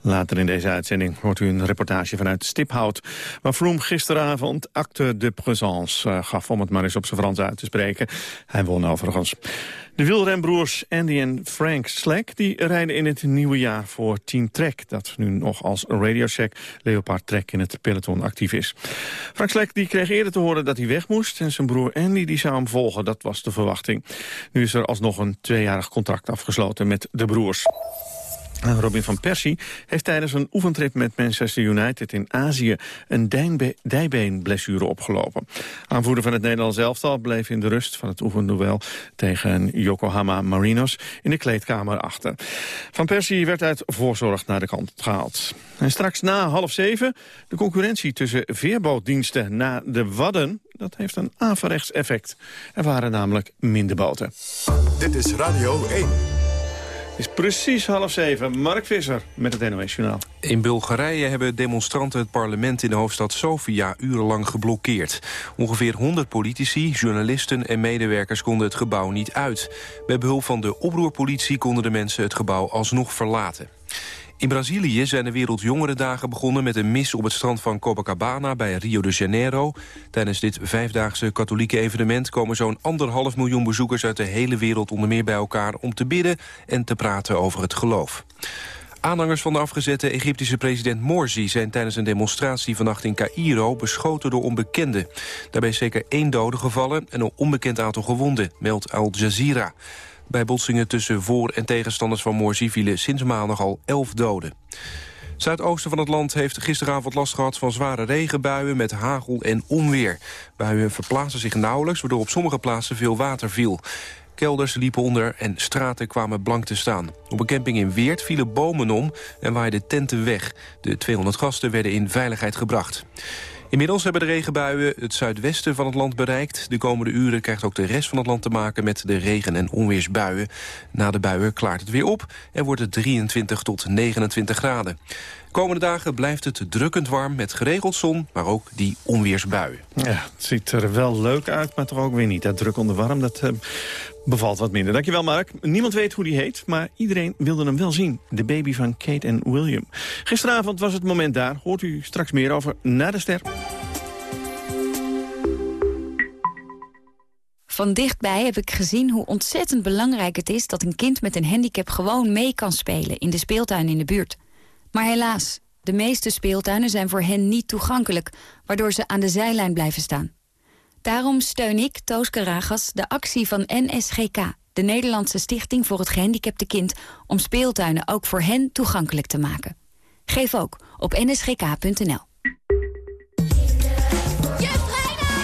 Later in deze uitzending hoort u een reportage vanuit Stiphout... waar Froome gisteravond acte de présence uh, gaf... om het maar eens op zijn Frans uit te spreken. Hij won overigens. De wielrenbroers Andy en Frank Slack die rijden in het nieuwe jaar voor Team Trek... dat nu nog als Radio Shack Leopard Trek in het peloton actief is. Frank Slack die kreeg eerder te horen dat hij weg moest... en zijn broer Andy die zou hem volgen, dat was de verwachting. Nu is er alsnog een tweejarig contract afgesloten met de broers. Robin van Persie heeft tijdens een oefentrip met Manchester United in Azië een dijbeenblessure opgelopen. Aanvoerder van het Nederlands elftal bleef in de rust van het oefenduel tegen Yokohama Marinos in de kleedkamer achter. Van Persie werd uit voorzorg naar de kant gehaald. En straks na half zeven de concurrentie tussen veerbootdiensten na de Wadden. Dat heeft een averechts effect. Er waren namelijk minder boten. Dit is Radio 1. Het is precies half zeven. Mark Visser met het NOS Journaal. In Bulgarije hebben demonstranten het parlement in de hoofdstad Sofia urenlang geblokkeerd. Ongeveer 100 politici, journalisten en medewerkers konden het gebouw niet uit. Met behulp van de oproerpolitie konden de mensen het gebouw alsnog verlaten. In Brazilië zijn de Wereldjongerendagen begonnen met een mis op het strand van Copacabana bij Rio de Janeiro. Tijdens dit vijfdaagse katholieke evenement komen zo'n anderhalf miljoen bezoekers uit de hele wereld onder meer bij elkaar om te bidden en te praten over het geloof. Aanhangers van de afgezette Egyptische president Morsi zijn tijdens een demonstratie vannacht in Cairo beschoten door onbekenden. Daarbij is zeker één dode gevallen en een onbekend aantal gewonden, meldt Al Jazeera. Bij botsingen tussen voor- en tegenstanders van Morsi vielen sinds maandag al elf doden. Zuidoosten van het land heeft gisteravond last gehad van zware regenbuien met hagel en onweer. Buien verplaatsen zich nauwelijks, waardoor op sommige plaatsen veel water viel. Kelders liepen onder en straten kwamen blank te staan. Op een camping in Weert vielen bomen om en waaiden tenten weg. De 200 gasten werden in veiligheid gebracht. Inmiddels hebben de regenbuien het zuidwesten van het land bereikt. De komende uren krijgt ook de rest van het land te maken met de regen- en onweersbuien. Na de buien klaart het weer op en wordt het 23 tot 29 graden. Komende dagen blijft het drukkend warm met geregeld zon, maar ook die onweersbuien. Ja, het ziet er wel leuk uit, maar toch ook weer niet. Dat druk onder warm, dat eh, bevalt wat minder. Dankjewel, Mark. Niemand weet hoe die heet, maar iedereen wilde hem wel zien. De baby van Kate en William. Gisteravond was het moment daar. Hoort u straks meer over Na de Ster. Van dichtbij heb ik gezien hoe ontzettend belangrijk het is... dat een kind met een handicap gewoon mee kan spelen in de speeltuin in de buurt. Maar helaas, de meeste speeltuinen zijn voor hen niet toegankelijk... waardoor ze aan de zijlijn blijven staan. Daarom steun ik, Toos Karagas, de actie van NSGK... de Nederlandse Stichting voor het Gehandicapte Kind... om speeltuinen ook voor hen toegankelijk te maken. Geef ook op nsgk.nl.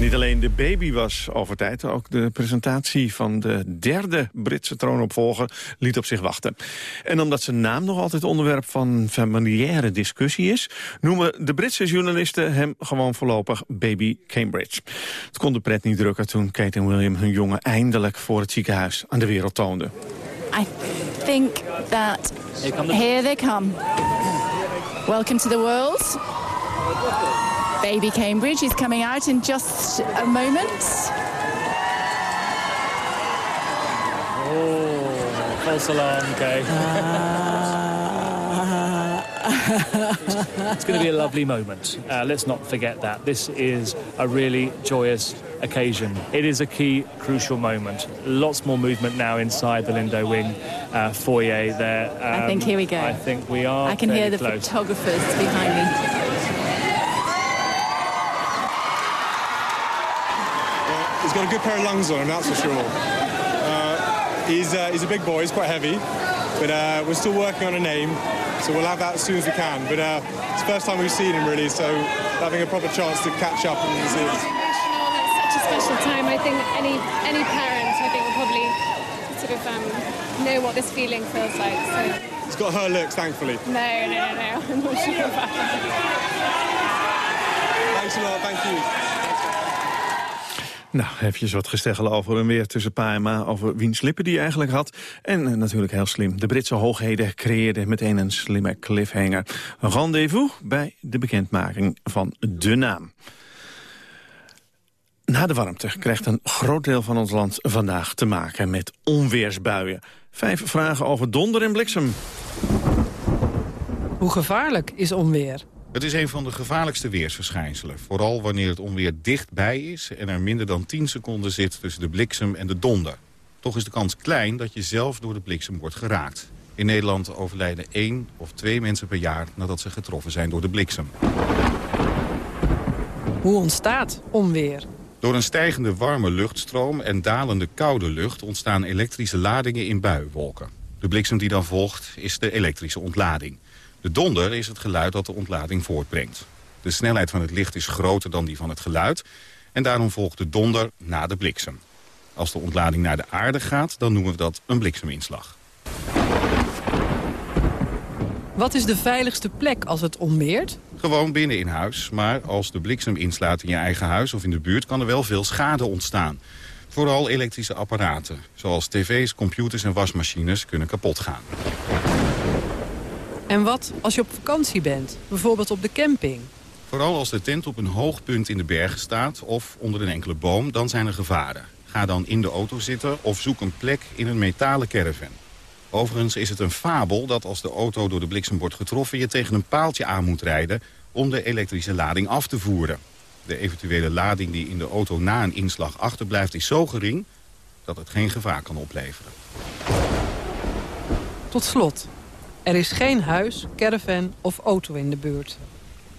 Niet alleen de baby was over tijd, ook de presentatie van de derde Britse troonopvolger liet op zich wachten. En omdat zijn naam nog altijd onderwerp van familiaire discussie is, noemen de Britse journalisten hem gewoon voorlopig baby Cambridge. Het kon de pret niet drukken toen Kate en William hun jongen eindelijk voor het ziekenhuis aan de wereld toonden. I think that here they come. Welcome to the world. Baby Cambridge is coming out in just a moment. Oh, false alarm, okay. it's going to be a lovely moment. Uh, let's not forget that. This is a really joyous occasion. It is a key, crucial moment. Lots more movement now inside the Lindo Wing uh, foyer there. I think Um, here we go. I think we are I can hear the close. photographers behind me. He's got a good pair of lungs on him, that's for sure. Uh, he's, uh, he's a big boy, he's quite heavy, but uh, we're still working on a name, so we'll have that as soon as we can. But uh, it's the first time we've seen him, really, so having a proper chance to catch up and see it. It's such a special time. I think any any parent, I think, will probably sort of um, know what this feeling feels like. So He's got her looks, thankfully. no, no, no, no. I'm not sure about that. Thanks a lot, thank you. Nou, eventjes wat gesteggel over en weer tussen pa en ma... over wiens lippen die eigenlijk had. En eh, natuurlijk heel slim. De Britse hoogheden creëerden meteen een slimme cliffhanger. Een rendezvous bij de bekendmaking van de naam. Na de warmte krijgt een groot deel van ons land vandaag te maken met onweersbuien. Vijf vragen over donder en bliksem. Hoe gevaarlijk is onweer? Het is een van de gevaarlijkste weersverschijnselen. Vooral wanneer het onweer dichtbij is en er minder dan 10 seconden zit tussen de bliksem en de donder. Toch is de kans klein dat je zelf door de bliksem wordt geraakt. In Nederland overlijden één of twee mensen per jaar nadat ze getroffen zijn door de bliksem. Hoe ontstaat onweer? Door een stijgende warme luchtstroom en dalende koude lucht ontstaan elektrische ladingen in buiwolken. De bliksem die dan volgt is de elektrische ontlading. De donder is het geluid dat de ontlading voortbrengt. De snelheid van het licht is groter dan die van het geluid... en daarom volgt de donder na de bliksem. Als de ontlading naar de aarde gaat, dan noemen we dat een blikseminslag. Wat is de veiligste plek als het onweert? Gewoon binnen in huis, maar als de bliksem inslaat in je eigen huis of in de buurt... kan er wel veel schade ontstaan. Vooral elektrische apparaten, zoals tv's, computers en wasmachines kunnen kapot gaan. En wat als je op vakantie bent? Bijvoorbeeld op de camping? Vooral als de tent op een hoog punt in de bergen staat of onder een enkele boom, dan zijn er gevaren. Ga dan in de auto zitten of zoek een plek in een metalen caravan. Overigens is het een fabel dat als de auto door de bliksem wordt getroffen... je tegen een paaltje aan moet rijden om de elektrische lading af te voeren. De eventuele lading die in de auto na een inslag achterblijft is zo gering... dat het geen gevaar kan opleveren. Tot slot, er is geen huis, caravan of auto in de buurt.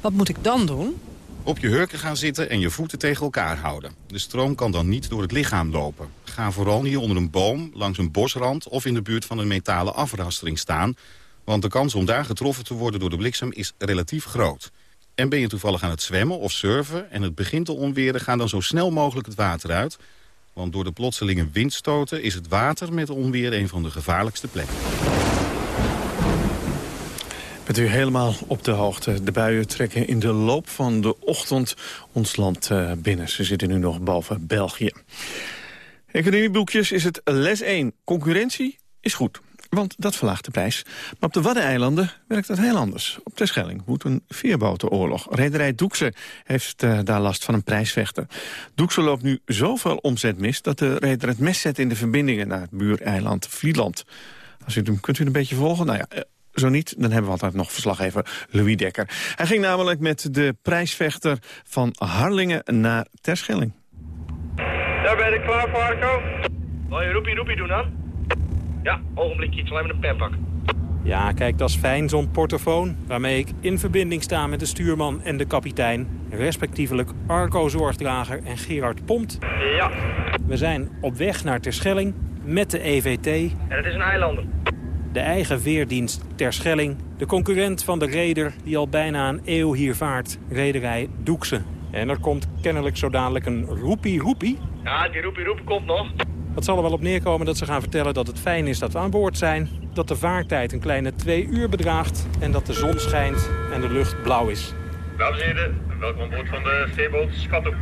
Wat moet ik dan doen? Op je hurken gaan zitten en je voeten tegen elkaar houden. De stroom kan dan niet door het lichaam lopen. Ga vooral niet onder een boom, langs een bosrand... of in de buurt van een metalen afrastering staan... want de kans om daar getroffen te worden door de bliksem is relatief groot. En ben je toevallig aan het zwemmen of surfen en het begint te onweren... ga dan zo snel mogelijk het water uit. Want door de plotselinge windstoten is het water met onweer een van de gevaarlijkste plekken. Bent u helemaal op de hoogte. De buien trekken in de loop van de ochtend ons land eh, binnen. Ze zitten nu nog boven België. Economieboekjes is het les 1. Concurrentie is goed. Want dat verlaagt de prijs. Maar op de Waddeneilanden werkt het heel anders. Op Terschelling woedt een veerbotenoorlog. Rederij Doekse heeft uh, daar last van een prijsvechter. Doekse loopt nu zoveel omzet mis... dat de reder het mes zet in de verbindingen naar het buureiland Vlieland. Als u, kunt u een beetje volgen? Nou ja, uh, zo niet, dan hebben we altijd nog verslaggever Louis Dekker. Hij ging namelijk met de prijsvechter van Harlingen naar Terschelling. Daar ben ik klaar voor, Arco. Wil je roepie roepie doen dan? Ja, ogenblikje, ik zal even een pen pakken. Ja, kijk, dat is fijn, zo'n portofoon... waarmee ik in verbinding sta met de stuurman en de kapitein... respectievelijk Arco Zorgdrager en Gerard Pont. Ja. We zijn op weg naar Terschelling met de EVT... En het is een eilander. De eigen veerdienst Terschelling. De concurrent van de reder die al bijna een eeuw hier vaart. Rederij Doekse. En er komt kennelijk zo dadelijk een roepie-roepie. Ja, die roepie roepie komt nog. Het zal er wel op neerkomen dat ze gaan vertellen dat het fijn is dat we aan boord zijn. Dat de vaartijd een kleine twee uur bedraagt. En dat de zon schijnt en de lucht blauw is. Dames en heren, welkom aan boord van de veerboot Schathoek.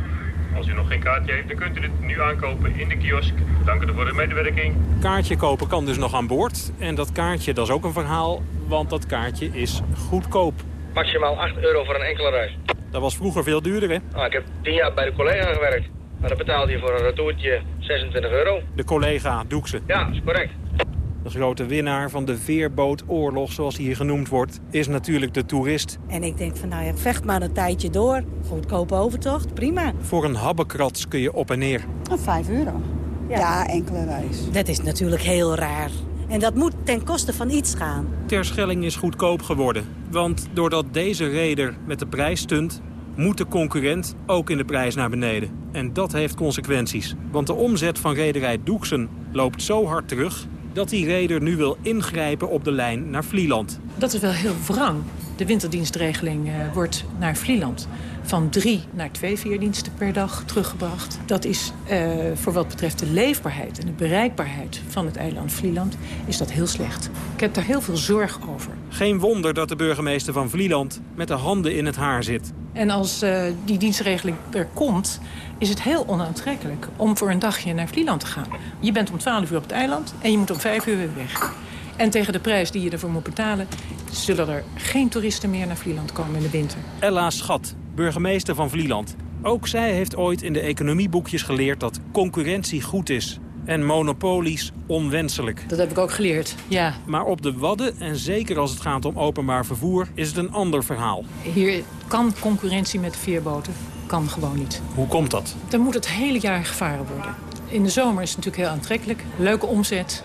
Als u nog geen kaartje heeft, dan kunt u dit nu aankopen in de kiosk. Dank u voor de medewerking. Kaartje kopen kan dus nog aan boord. En dat kaartje, dat is ook een verhaal, want dat kaartje is goedkoop. Maximaal 8 euro voor een enkele reis. Dat was vroeger veel duurder, hè? Ah, ik heb 10 jaar bij de collega gewerkt. Maar dan betaalde je voor een retourtje 26 euro. De collega Doekse. Ja, dat is correct. De grote winnaar van de veerbootoorlog, zoals hij hier genoemd wordt, is natuurlijk de toerist. En ik denk van nou ja, vecht maar een tijdje door. Goedkope overtocht, prima. Voor een habbekrats kun je op en neer. Oh, 5 euro. Ja. ja, enkele reis. Dat is natuurlijk heel raar. En dat moet ten koste van iets gaan. Terschelling is goedkoop geworden. Want doordat deze reder met de prijs stunt moet de concurrent ook in de prijs naar beneden. En dat heeft consequenties. Want de omzet van rederij Doeksen loopt zo hard terug... dat die reder nu wil ingrijpen op de lijn naar Vlieland. Dat is wel heel wrang. De winterdienstregeling uh, wordt naar Vlieland van drie naar twee veerdiensten per dag teruggebracht. Dat is uh, voor wat betreft de leefbaarheid en de bereikbaarheid van het eiland Vlieland... is dat heel slecht. Ik heb daar heel veel zorg over. Geen wonder dat de burgemeester van Vlieland met de handen in het haar zit. En als uh, die dienstregeling er komt, is het heel onaantrekkelijk... om voor een dagje naar Vlieland te gaan. Je bent om 12 uur op het eiland en je moet om 5 uur weer weg. En tegen de prijs die je ervoor moet betalen... zullen er geen toeristen meer naar Vlieland komen in de winter. Ella Schat, burgemeester van Vlieland. Ook zij heeft ooit in de economieboekjes geleerd dat concurrentie goed is. En monopolies onwenselijk. Dat heb ik ook geleerd, ja. Maar op de Wadden, en zeker als het gaat om openbaar vervoer, is het een ander verhaal. Hier kan concurrentie met veerboten, kan gewoon niet. Hoe komt dat? Dan moet het hele jaar gevaren worden. In de zomer is het natuurlijk heel aantrekkelijk, leuke omzet.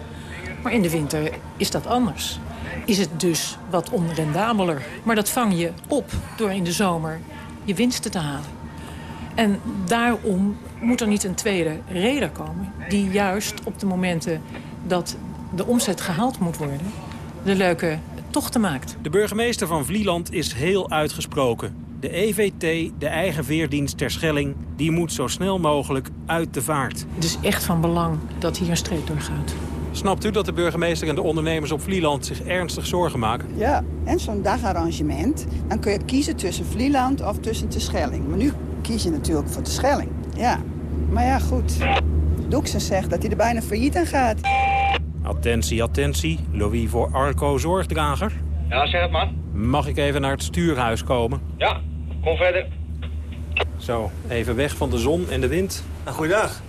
Maar in de winter is dat anders. Is het dus wat onrendabeler. Maar dat vang je op door in de zomer je winsten te halen. En daarom moet er niet een tweede reder komen... die juist op de momenten dat de omzet gehaald moet worden... de leuke tochten maakt. De burgemeester van Vlieland is heel uitgesproken. De EVT, de eigen veerdienst ter Schelling... die moet zo snel mogelijk uit de vaart. Het is echt van belang dat hier een streep doorgaat. Snapt u dat de burgemeester en de ondernemers op Vlieland zich ernstig zorgen maken? Ja, en zo'n dagarrangement, dan kun je kiezen tussen Vlieland of tussen Terschelling. Maar nu kies je natuurlijk voor Terschelling. Ja, maar ja, goed. Doeksen zegt dat hij er bijna failliet aan gaat. Attentie, attentie. Louis voor Arco Zorgdrager. Ja, zeg het maar. Mag ik even naar het stuurhuis komen? Ja, kom verder. Zo, even weg van de zon en de wind. Nou, goeiedag.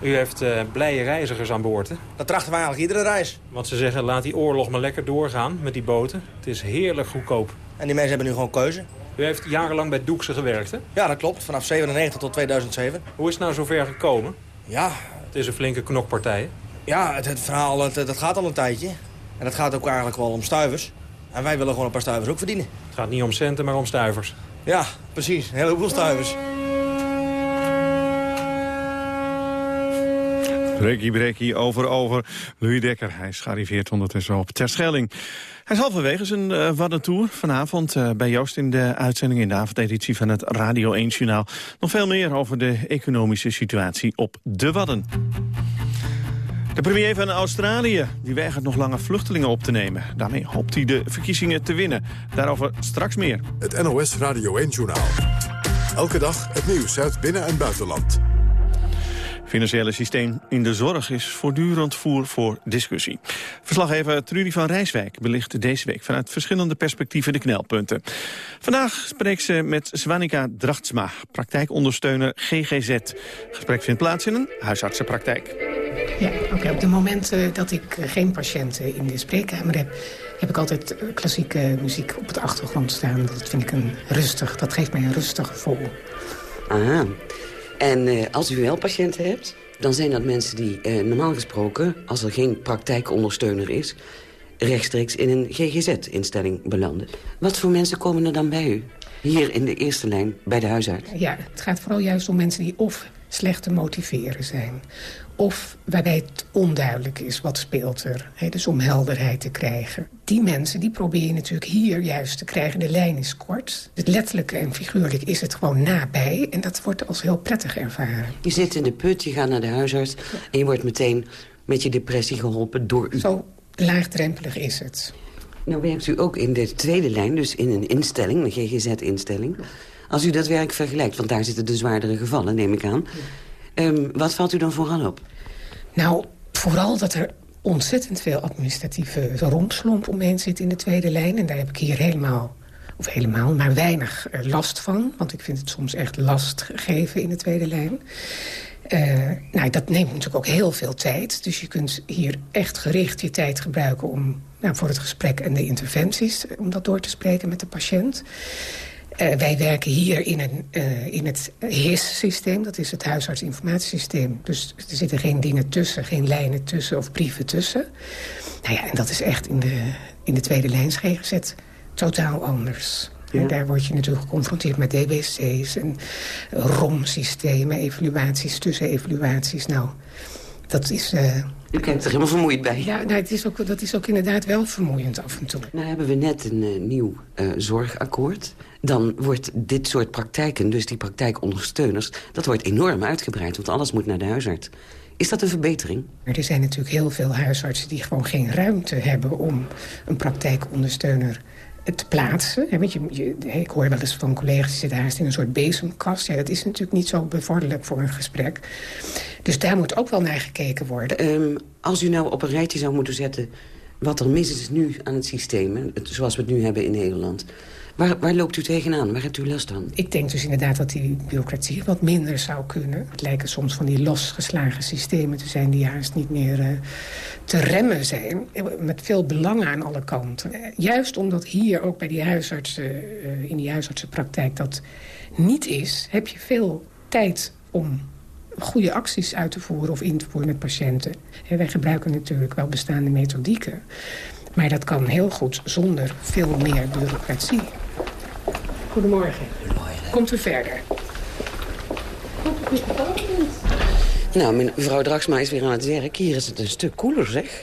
U heeft uh, blije reizigers aan boord, hè? Dat trachten wij eigenlijk iedere reis. Want ze zeggen, laat die oorlog maar lekker doorgaan met die boten. Het is heerlijk goedkoop. En die mensen hebben nu gewoon keuze. U heeft jarenlang bij Doekse gewerkt, hè? Ja, dat klopt. Vanaf 97 tot 2007. Hoe is het nou zover gekomen? Ja. Het is een flinke knokpartij, hè? Ja, het, het verhaal het, dat gaat al een tijdje. En dat gaat ook eigenlijk wel om stuivers. En wij willen gewoon een paar stuivers ook verdienen. Het gaat niet om centen, maar om stuivers. Ja, precies. Een heleboel stuivers. Breekie, breekie, over, over. Louis Dekker, hij is ondertussen op Terschelling. Hij is halverwege zijn uh, Waddentour. Vanavond uh, bij Joost in de uitzending in de avondeditie van het Radio 1 Journaal. Nog veel meer over de economische situatie op de Wadden. De premier van Australië die weigert nog langer vluchtelingen op te nemen. Daarmee hoopt hij de verkiezingen te winnen. Daarover straks meer. Het NOS Radio 1-journaal. Elke dag het nieuws uit binnen- en buitenland financiële systeem in de zorg is voortdurend voer voor discussie. Verslaggever Trudy van Rijswijk belicht deze week vanuit verschillende perspectieven de knelpunten. Vandaag spreekt ze met Swanika Drachtsma, praktijkondersteuner GGZ. Het gesprek vindt plaats in een huisartsenpraktijk. Ja, oké. Op de momenten dat ik geen patiënten in de spreekkamer heb... heb ik altijd klassieke muziek op de achtergrond staan. Dat vind ik een rustig, dat geeft mij een rustig gevoel. Aha. En uh, als u wel patiënten hebt, dan zijn dat mensen die uh, normaal gesproken... als er geen praktijkondersteuner is, rechtstreeks in een GGZ-instelling belanden. Wat voor mensen komen er dan bij u? Hier in de eerste lijn, bij de huisarts? Ja, het gaat vooral juist om mensen die of slecht te motiveren zijn of waarbij het onduidelijk is wat speelt er. Hè, dus om helderheid te krijgen. Die mensen die probeer je natuurlijk hier juist te krijgen. De lijn is kort. Het letterlijk en figuurlijk is het gewoon nabij. En dat wordt als heel prettig ervaren. Je zit in de put, je gaat naar de huisarts... en je wordt meteen met je depressie geholpen door u. Zo laagdrempelig is het. Nou werkt u ook in de tweede lijn, dus in een instelling, een GGZ-instelling. Als u dat werk vergelijkt, want daar zitten de zwaardere gevallen, neem ik aan... Um, wat valt u dan vooral op? Nou, vooral dat er ontzettend veel administratieve rompslomp omheen zit in de tweede lijn. En daar heb ik hier helemaal, of helemaal, maar weinig uh, last van. Want ik vind het soms echt last geven in de tweede lijn. Uh, nou, dat neemt natuurlijk ook heel veel tijd. Dus je kunt hier echt gericht je tijd gebruiken om, nou, voor het gesprek en de interventies... om dat door te spreken met de patiënt. Uh, wij werken hier in, een, uh, in het HIS-systeem, dat is het huisartsinformatiesysteem. Dus er zitten geen dingen tussen, geen lijnen tussen of brieven tussen. Nou ja, en dat is echt in de, in de tweede lijn GGZ totaal anders. Ja. daar word je natuurlijk geconfronteerd met DBC's en ROM-systemen, evaluaties tussen evaluaties. Nou, dat is... Uh, u kijkt er helemaal vermoeid bij. Ja, nou, het is ook, dat is ook inderdaad wel vermoeiend af en toe. Nou hebben we net een uh, nieuw uh, zorgakkoord. Dan wordt dit soort praktijken, dus die praktijkondersteuners... dat wordt enorm uitgebreid, want alles moet naar de huisarts. Is dat een verbetering? Er zijn natuurlijk heel veel huisartsen die gewoon geen ruimte hebben... om een praktijkondersteuner te plaatsen. Weet je, je, ik hoor wel eens van collega's die zitten haast in een soort bezemkast. Ja, dat is natuurlijk niet zo bevorderlijk voor een gesprek. Dus daar moet ook wel naar gekeken worden. Um, als u nou op een rijtje zou moeten zetten... wat er mis is nu aan het systeem, zoals we het nu hebben in Nederland... Waar, loopt u tegenaan? Waar hebt u last van? Ik denk dus inderdaad dat die bureaucratie wat minder zou kunnen. Het lijken soms van die losgeslagen systemen te zijn... die juist niet meer uh, te remmen zijn. Met veel belang aan alle kanten. Juist omdat hier ook bij die huisartsen, in die huisartsenpraktijk dat niet is... heb je veel tijd om goede acties uit te voeren of in te voeren met patiënten. En wij gebruiken natuurlijk wel bestaande methodieken. Maar dat kan heel goed zonder veel meer bureaucratie. Goedemorgen. Goedemorgen. Komt u verder. Nou, mevrouw Draxma is weer aan het werk. Hier is het een stuk koeler, zeg.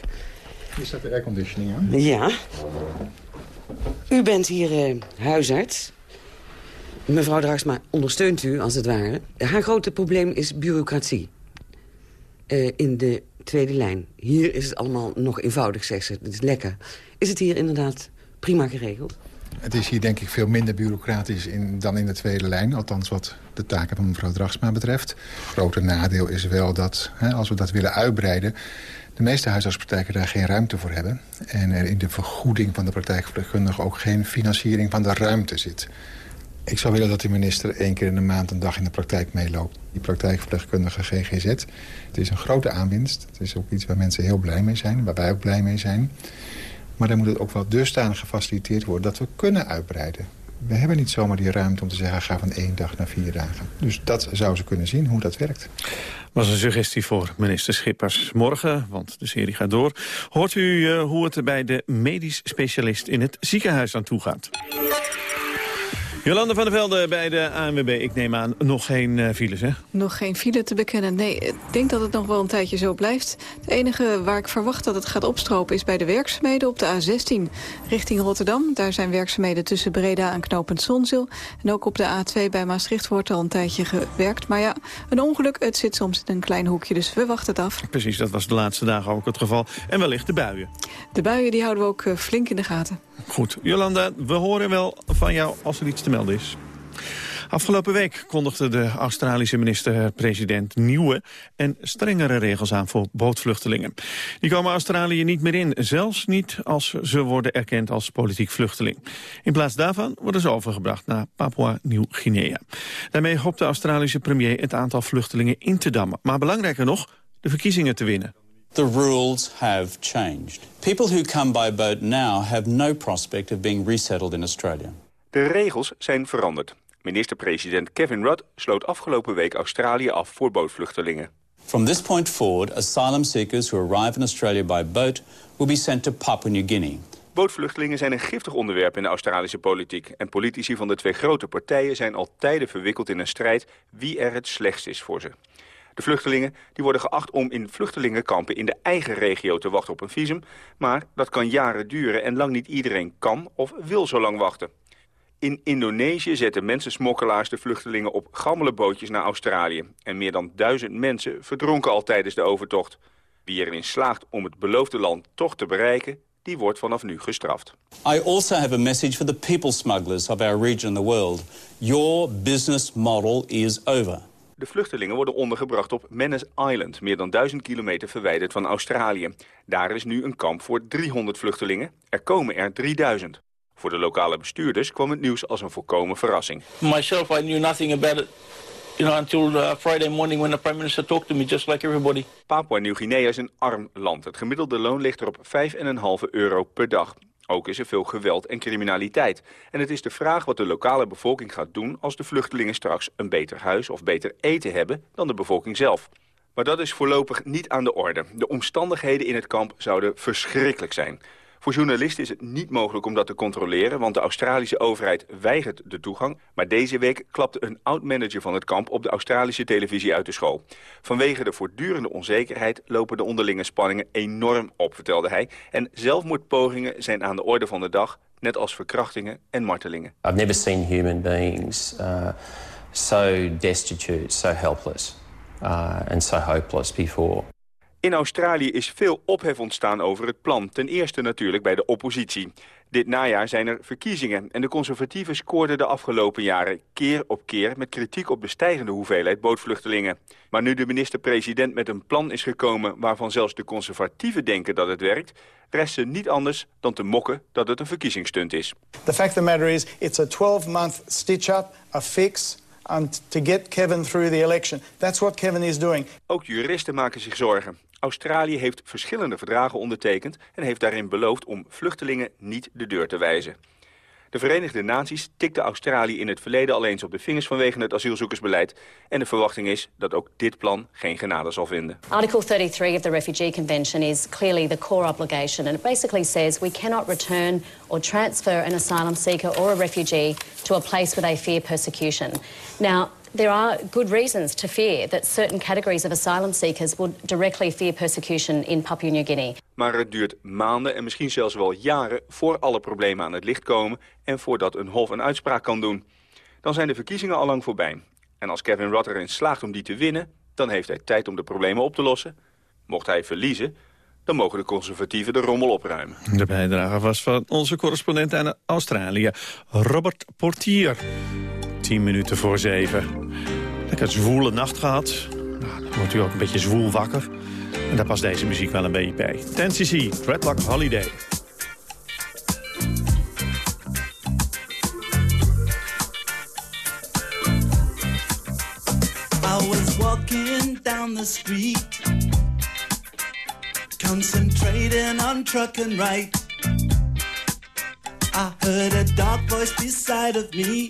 Hier staat de airconditioning aan. Ja. U bent hier uh, huisarts. Mevrouw Draxma ondersteunt u, als het ware. Haar grote probleem is bureaucratie. Uh, in de tweede lijn. Hier is het allemaal nog eenvoudig, zegt ze. Het is lekker. Is het hier inderdaad prima geregeld? Het is hier denk ik veel minder bureaucratisch in, dan in de tweede lijn. Althans wat de taken van mevrouw Dragsma betreft. Het grote nadeel is wel dat, hè, als we dat willen uitbreiden... de meeste huisartspraktijken daar geen ruimte voor hebben. En er in de vergoeding van de praktijkverpleegkundige... ook geen financiering van de ruimte zit. Ik zou willen dat de minister één keer in de maand een dag in de praktijk meeloopt. Die praktijkverpleegkundige GGZ. Het is een grote aanwinst. Het is ook iets waar mensen heel blij mee zijn. Waar wij ook blij mee zijn. Maar dan moet het ook wel dusdanig gefaciliteerd worden dat we kunnen uitbreiden. We hebben niet zomaar die ruimte om te zeggen... ga van één dag naar vier dagen. Dus dat zou ze kunnen zien, hoe dat werkt. was een suggestie voor minister Schippers. Morgen, want de serie gaat door... hoort u uh, hoe het bij de medisch specialist in het ziekenhuis aan toe gaat. Jolande van der Velde bij de ANWB. Ik neem aan, nog geen uh, files, hè? Nog geen file te bekennen. Nee, ik denk dat het nog wel een tijdje zo blijft. Het enige waar ik verwacht dat het gaat opstropen... is bij de werkzaamheden op de A16 richting Rotterdam. Daar zijn werkzaamheden tussen Breda en Knopend Zonzeel. En ook op de A2 bij Maastricht wordt al een tijdje gewerkt. Maar ja, een ongeluk, het zit soms in een klein hoekje, dus we wachten het af. Precies, dat was de laatste dagen ook het geval. En wellicht de buien. De buien die houden we ook uh, flink in de gaten. Goed. Jolanda, we horen wel van jou als er iets te Afgelopen week kondigde de Australische minister-president nieuwe en strengere regels aan voor bootvluchtelingen. Die komen Australië niet meer in, zelfs niet als ze worden erkend als politiek vluchteling. In plaats daarvan worden ze overgebracht naar Papua-Nieuw-Guinea. Daarmee hoopt de Australische premier het aantal vluchtelingen in te dammen. Maar belangrijker nog, de verkiezingen te winnen. The rules have changed. People who come by boat now have no prospect of being resettled in Australia. De regels zijn veranderd. Minister-president Kevin Rudd sloot afgelopen week Australië af voor bootvluchtelingen. From this point forward, asylum seekers who arrive in Australia by boat will be sent to Papua New Guinea. Bootvluchtelingen zijn een giftig onderwerp in de Australische politiek. En politici van de twee grote partijen zijn al tijden verwikkeld in een strijd wie er het slechtst is voor ze. De vluchtelingen die worden geacht om in vluchtelingenkampen in de eigen regio te wachten op een visum. Maar dat kan jaren duren en lang niet iedereen kan of wil zo lang wachten. In Indonesië zetten mensensmokkelaars de vluchtelingen op gammele bootjes naar Australië. En meer dan duizend mensen verdronken al tijdens de overtocht. Wie erin slaagt om het beloofde land toch te bereiken, die wordt vanaf nu gestraft. I also have a message for the people smugglers of our region and the world. Your business model is over. De vluchtelingen worden ondergebracht op Manus Island, meer dan 1000 kilometer verwijderd van Australië. Daar is nu een kamp voor 300 vluchtelingen. Er komen er 3000. Voor de lokale bestuurders kwam het nieuws als een volkomen verrassing. Myself, I knew nothing about it. You know, until uh, Friday morning when the prime minister talked to me, just like everybody. Papua Nieuw-Guinea is een arm land. Het gemiddelde loon ligt er op 5,5 euro per dag. Ook is er veel geweld en criminaliteit. En het is de vraag wat de lokale bevolking gaat doen... als de vluchtelingen straks een beter huis of beter eten hebben dan de bevolking zelf. Maar dat is voorlopig niet aan de orde. De omstandigheden in het kamp zouden verschrikkelijk zijn. Voor journalisten is het niet mogelijk om dat te controleren... want de Australische overheid weigert de toegang. Maar deze week klapte een oud-manager van het kamp... op de Australische televisie uit de school. Vanwege de voortdurende onzekerheid lopen de onderlinge spanningen enorm op, vertelde hij. En zelfmoordpogingen zijn aan de orde van de dag... net als verkrachtingen en martelingen. I've never seen human beings uh, so destitute, so helpless... Uh, and so hopeless before. In Australië is veel ophef ontstaan over het plan. Ten eerste natuurlijk bij de oppositie. Dit najaar zijn er verkiezingen en de conservatieven scoorden de afgelopen jaren keer op keer met kritiek op de stijgende hoeveelheid bootvluchtelingen. Maar nu de minister-president met een plan is gekomen waarvan zelfs de conservatieven denken dat het werkt, rest ze niet anders dan te mokken dat het een verkiezingsstunt is. The fact of the matter is, it's a 12-month stitch-up, a fix and to get Kevin through the election. That's what Kevin is doing. Ook juristen maken zich zorgen. Australië heeft verschillende verdragen ondertekend... en heeft daarin beloofd om vluchtelingen niet de deur te wijzen. De Verenigde Naties tikte Australië in het verleden al eens op de vingers vanwege het asielzoekersbeleid. En de verwachting is dat ook dit plan geen genade zal vinden. Article 33 of the Refugee Convention is clearly the core obligation. And it basically says we cannot return or transfer an asylum seeker or a refugee to a place where they fear persecution. Now, there are good reasons to fear that certain categories of asylum seekers will directly fear persecution in Papua New Guinea. Maar het duurt maanden en misschien zelfs wel jaren voor alle problemen aan het licht komen en voordat een hof een uitspraak kan doen. Dan zijn de verkiezingen al lang voorbij. En als Kevin Rudd erin slaagt om die te winnen, dan heeft hij tijd om de problemen op te lossen. Mocht hij verliezen, dan mogen de conservatieven de rommel opruimen. De bijdrage was van onze correspondent aan Australië, Robert Portier. 10 minuten voor 7. Lekker zwoele nacht gehad. Nou, dan wordt u ook een beetje zwoel wakker. En daar past deze muziek wel een beetje bij. 10cc, Dreadlock Holiday. I was walking down the street Concentrating on truck and right I heard a dark voice beside of me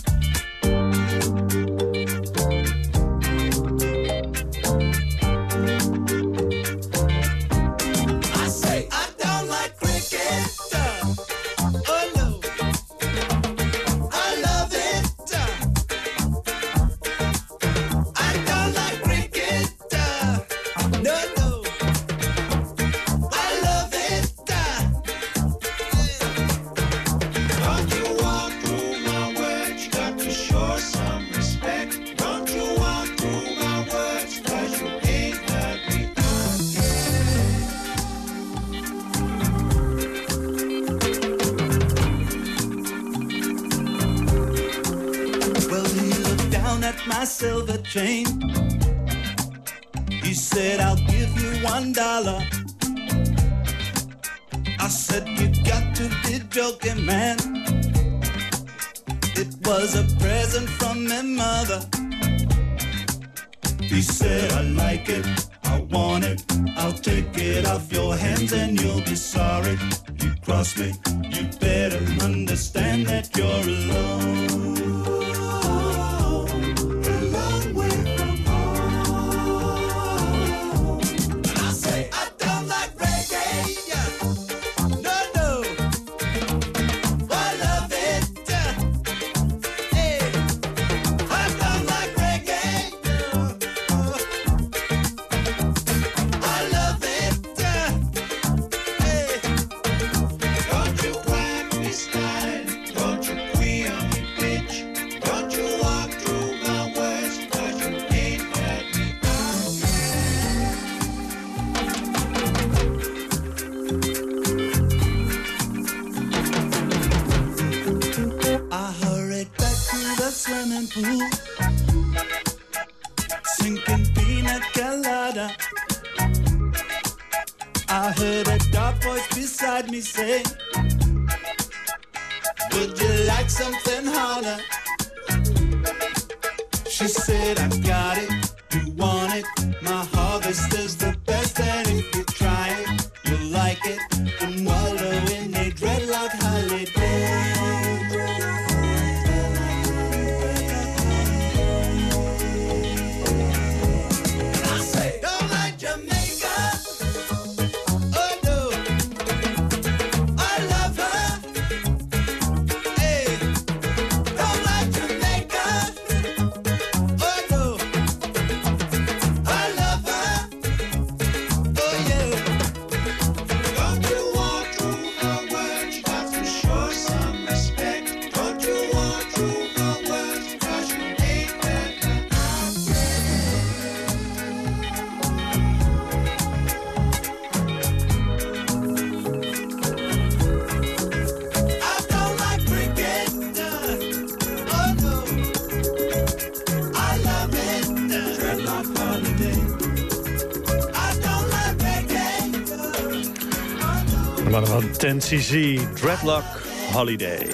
Maar 10cc, Dreadlock Holiday.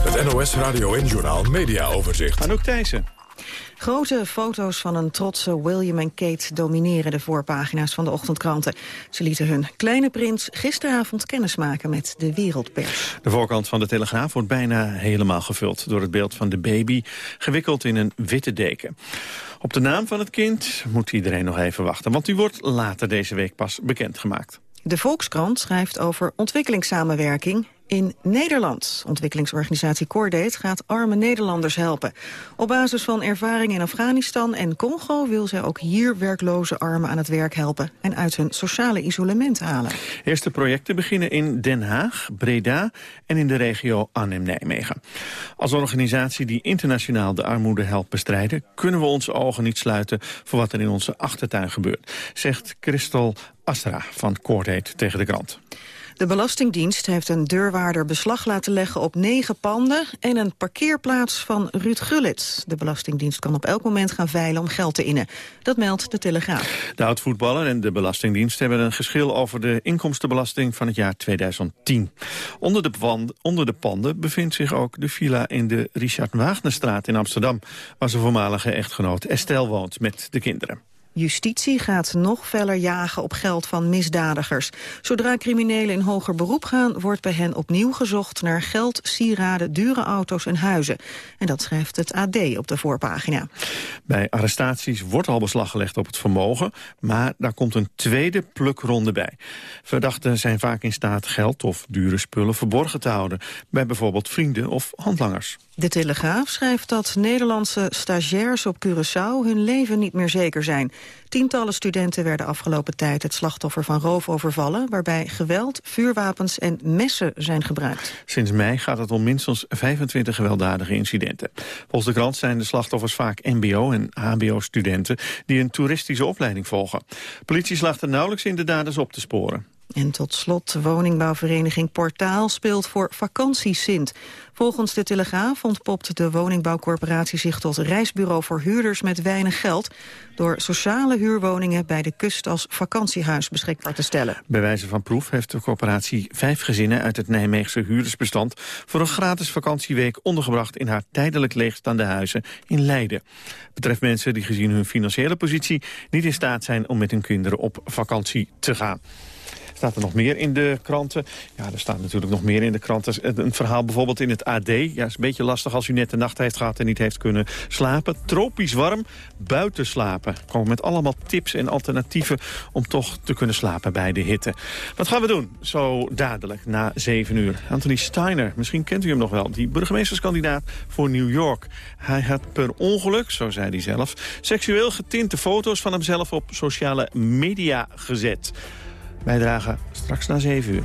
Het NOS Radio en Journal Media Overzicht. Anouk Thijssen. Grote foto's van een trotse William en Kate domineren de voorpagina's van de ochtendkranten. Ze lieten hun kleine prins gisteravond kennismaken met de wereldpers. De voorkant van de Telegraaf wordt bijna helemaal gevuld door het beeld van de baby, gewikkeld in een witte deken. Op de naam van het kind moet iedereen nog even wachten, want die wordt later deze week pas bekendgemaakt. De Volkskrant schrijft over ontwikkelingssamenwerking in Nederland. Ontwikkelingsorganisatie Cordate gaat arme Nederlanders helpen. Op basis van ervaring in Afghanistan en Congo wil zij ook hier werkloze armen aan het werk helpen en uit hun sociale isolement halen. Eerste projecten beginnen in Den Haag, Breda en in de regio Arnhem-Nijmegen. Als organisatie die internationaal de armoede helpt bestrijden... kunnen we onze ogen niet sluiten voor wat er in onze achtertuin gebeurt... zegt Christel Astra van Cordate tegen de krant. De Belastingdienst heeft een deurwaarder beslag laten leggen op negen panden en een parkeerplaats van Ruud Gullit. De Belastingdienst kan op elk moment gaan veilen om geld te innen. Dat meldt de Telegraaf. De oud-voetballer en de Belastingdienst hebben een geschil over de inkomstenbelasting van het jaar 2010. Onder de, panden, onder de panden bevindt zich ook de villa in de Richard Wagnerstraat in Amsterdam, waar zijn voormalige echtgenoot Estelle woont met de kinderen. Justitie gaat nog feller jagen op geld van misdadigers. Zodra criminelen in hoger beroep gaan... wordt bij hen opnieuw gezocht naar geld, sieraden, dure auto's en huizen. En dat schrijft het AD op de voorpagina. Bij arrestaties wordt al beslag gelegd op het vermogen... maar daar komt een tweede plukronde bij. Verdachten zijn vaak in staat geld of dure spullen verborgen te houden... bij bijvoorbeeld vrienden of handlangers. De Telegraaf schrijft dat Nederlandse stagiairs op Curaçao hun leven niet meer zeker zijn. Tientallen studenten werden afgelopen tijd het slachtoffer van roofovervallen... waarbij geweld, vuurwapens en messen zijn gebruikt. Sinds mei gaat het om minstens 25 gewelddadige incidenten. Volgens de krant zijn de slachtoffers vaak mbo- en hbo-studenten... die een toeristische opleiding volgen. Politie slaagt er nauwelijks in de daders op te sporen. En tot slot, woningbouwvereniging Portaal speelt voor vakantiesint. Volgens de Telegraaf ontpopt de woningbouwcorporatie zich tot reisbureau voor huurders met weinig geld... door sociale huurwoningen bij de kust als vakantiehuis beschikbaar te stellen. Bij wijze van proef heeft de corporatie vijf gezinnen uit het Nijmeegse huurdersbestand... voor een gratis vakantieweek ondergebracht in haar tijdelijk leegstaande huizen in Leiden. Betreft mensen die gezien hun financiële positie niet in staat zijn om met hun kinderen op vakantie te gaan. Staat er nog meer in de kranten? Ja, er staat natuurlijk nog meer in de kranten. Een verhaal bijvoorbeeld in het AD. Ja, is een beetje lastig als u net de nacht heeft gehad en niet heeft kunnen slapen. Tropisch warm, buiten slapen. Komen met allemaal tips en alternatieven om toch te kunnen slapen bij de hitte. Wat gaan we doen? Zo dadelijk, na zeven uur. Anthony Steiner, misschien kent u hem nog wel. Die burgemeesterskandidaat voor New York. Hij had per ongeluk, zo zei hij zelf, seksueel getinte foto's van hemzelf op sociale media gezet. Bijdragen straks na 7 uur.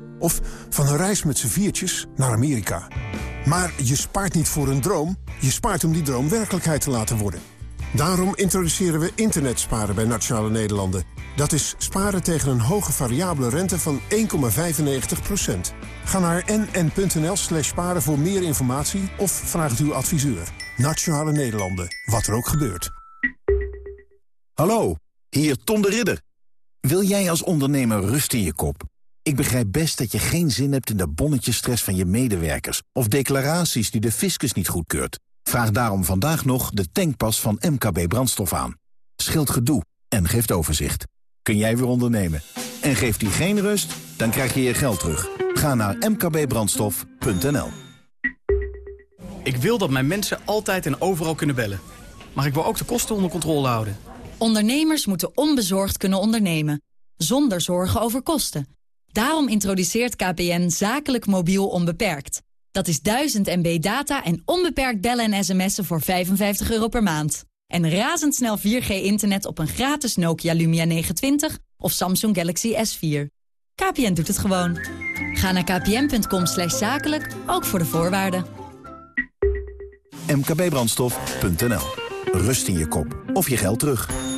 Of van een reis met z'n viertjes naar Amerika. Maar je spaart niet voor een droom. Je spaart om die droom werkelijkheid te laten worden. Daarom introduceren we internetsparen bij Nationale Nederlanden. Dat is sparen tegen een hoge variabele rente van 1,95%. Ga naar nn.nl slash sparen voor meer informatie of vraag uw adviseur. Nationale Nederlanden, wat er ook gebeurt. Hallo, hier Tom de Ridder. Wil jij als ondernemer rust in je kop? Ik begrijp best dat je geen zin hebt in de bonnetjesstress van je medewerkers... of declaraties die de fiscus niet goedkeurt. Vraag daarom vandaag nog de tankpas van MKB Brandstof aan. Scheelt gedoe en geeft overzicht. Kun jij weer ondernemen? En geeft die geen rust? Dan krijg je je geld terug. Ga naar mkbbrandstof.nl Ik wil dat mijn mensen altijd en overal kunnen bellen. Maar ik wil ook de kosten onder controle houden. Ondernemers moeten onbezorgd kunnen ondernemen. Zonder zorgen over kosten. Daarom introduceert KPN zakelijk mobiel onbeperkt. Dat is 1000 MB data en onbeperkt bellen en sms'en voor 55 euro per maand. En razendsnel 4G-internet op een gratis Nokia Lumia 920 of Samsung Galaxy S4. KPN doet het gewoon. Ga naar kpn.com zakelijk, ook voor de voorwaarden. mkbbrandstof.nl Rust in je kop of je geld terug.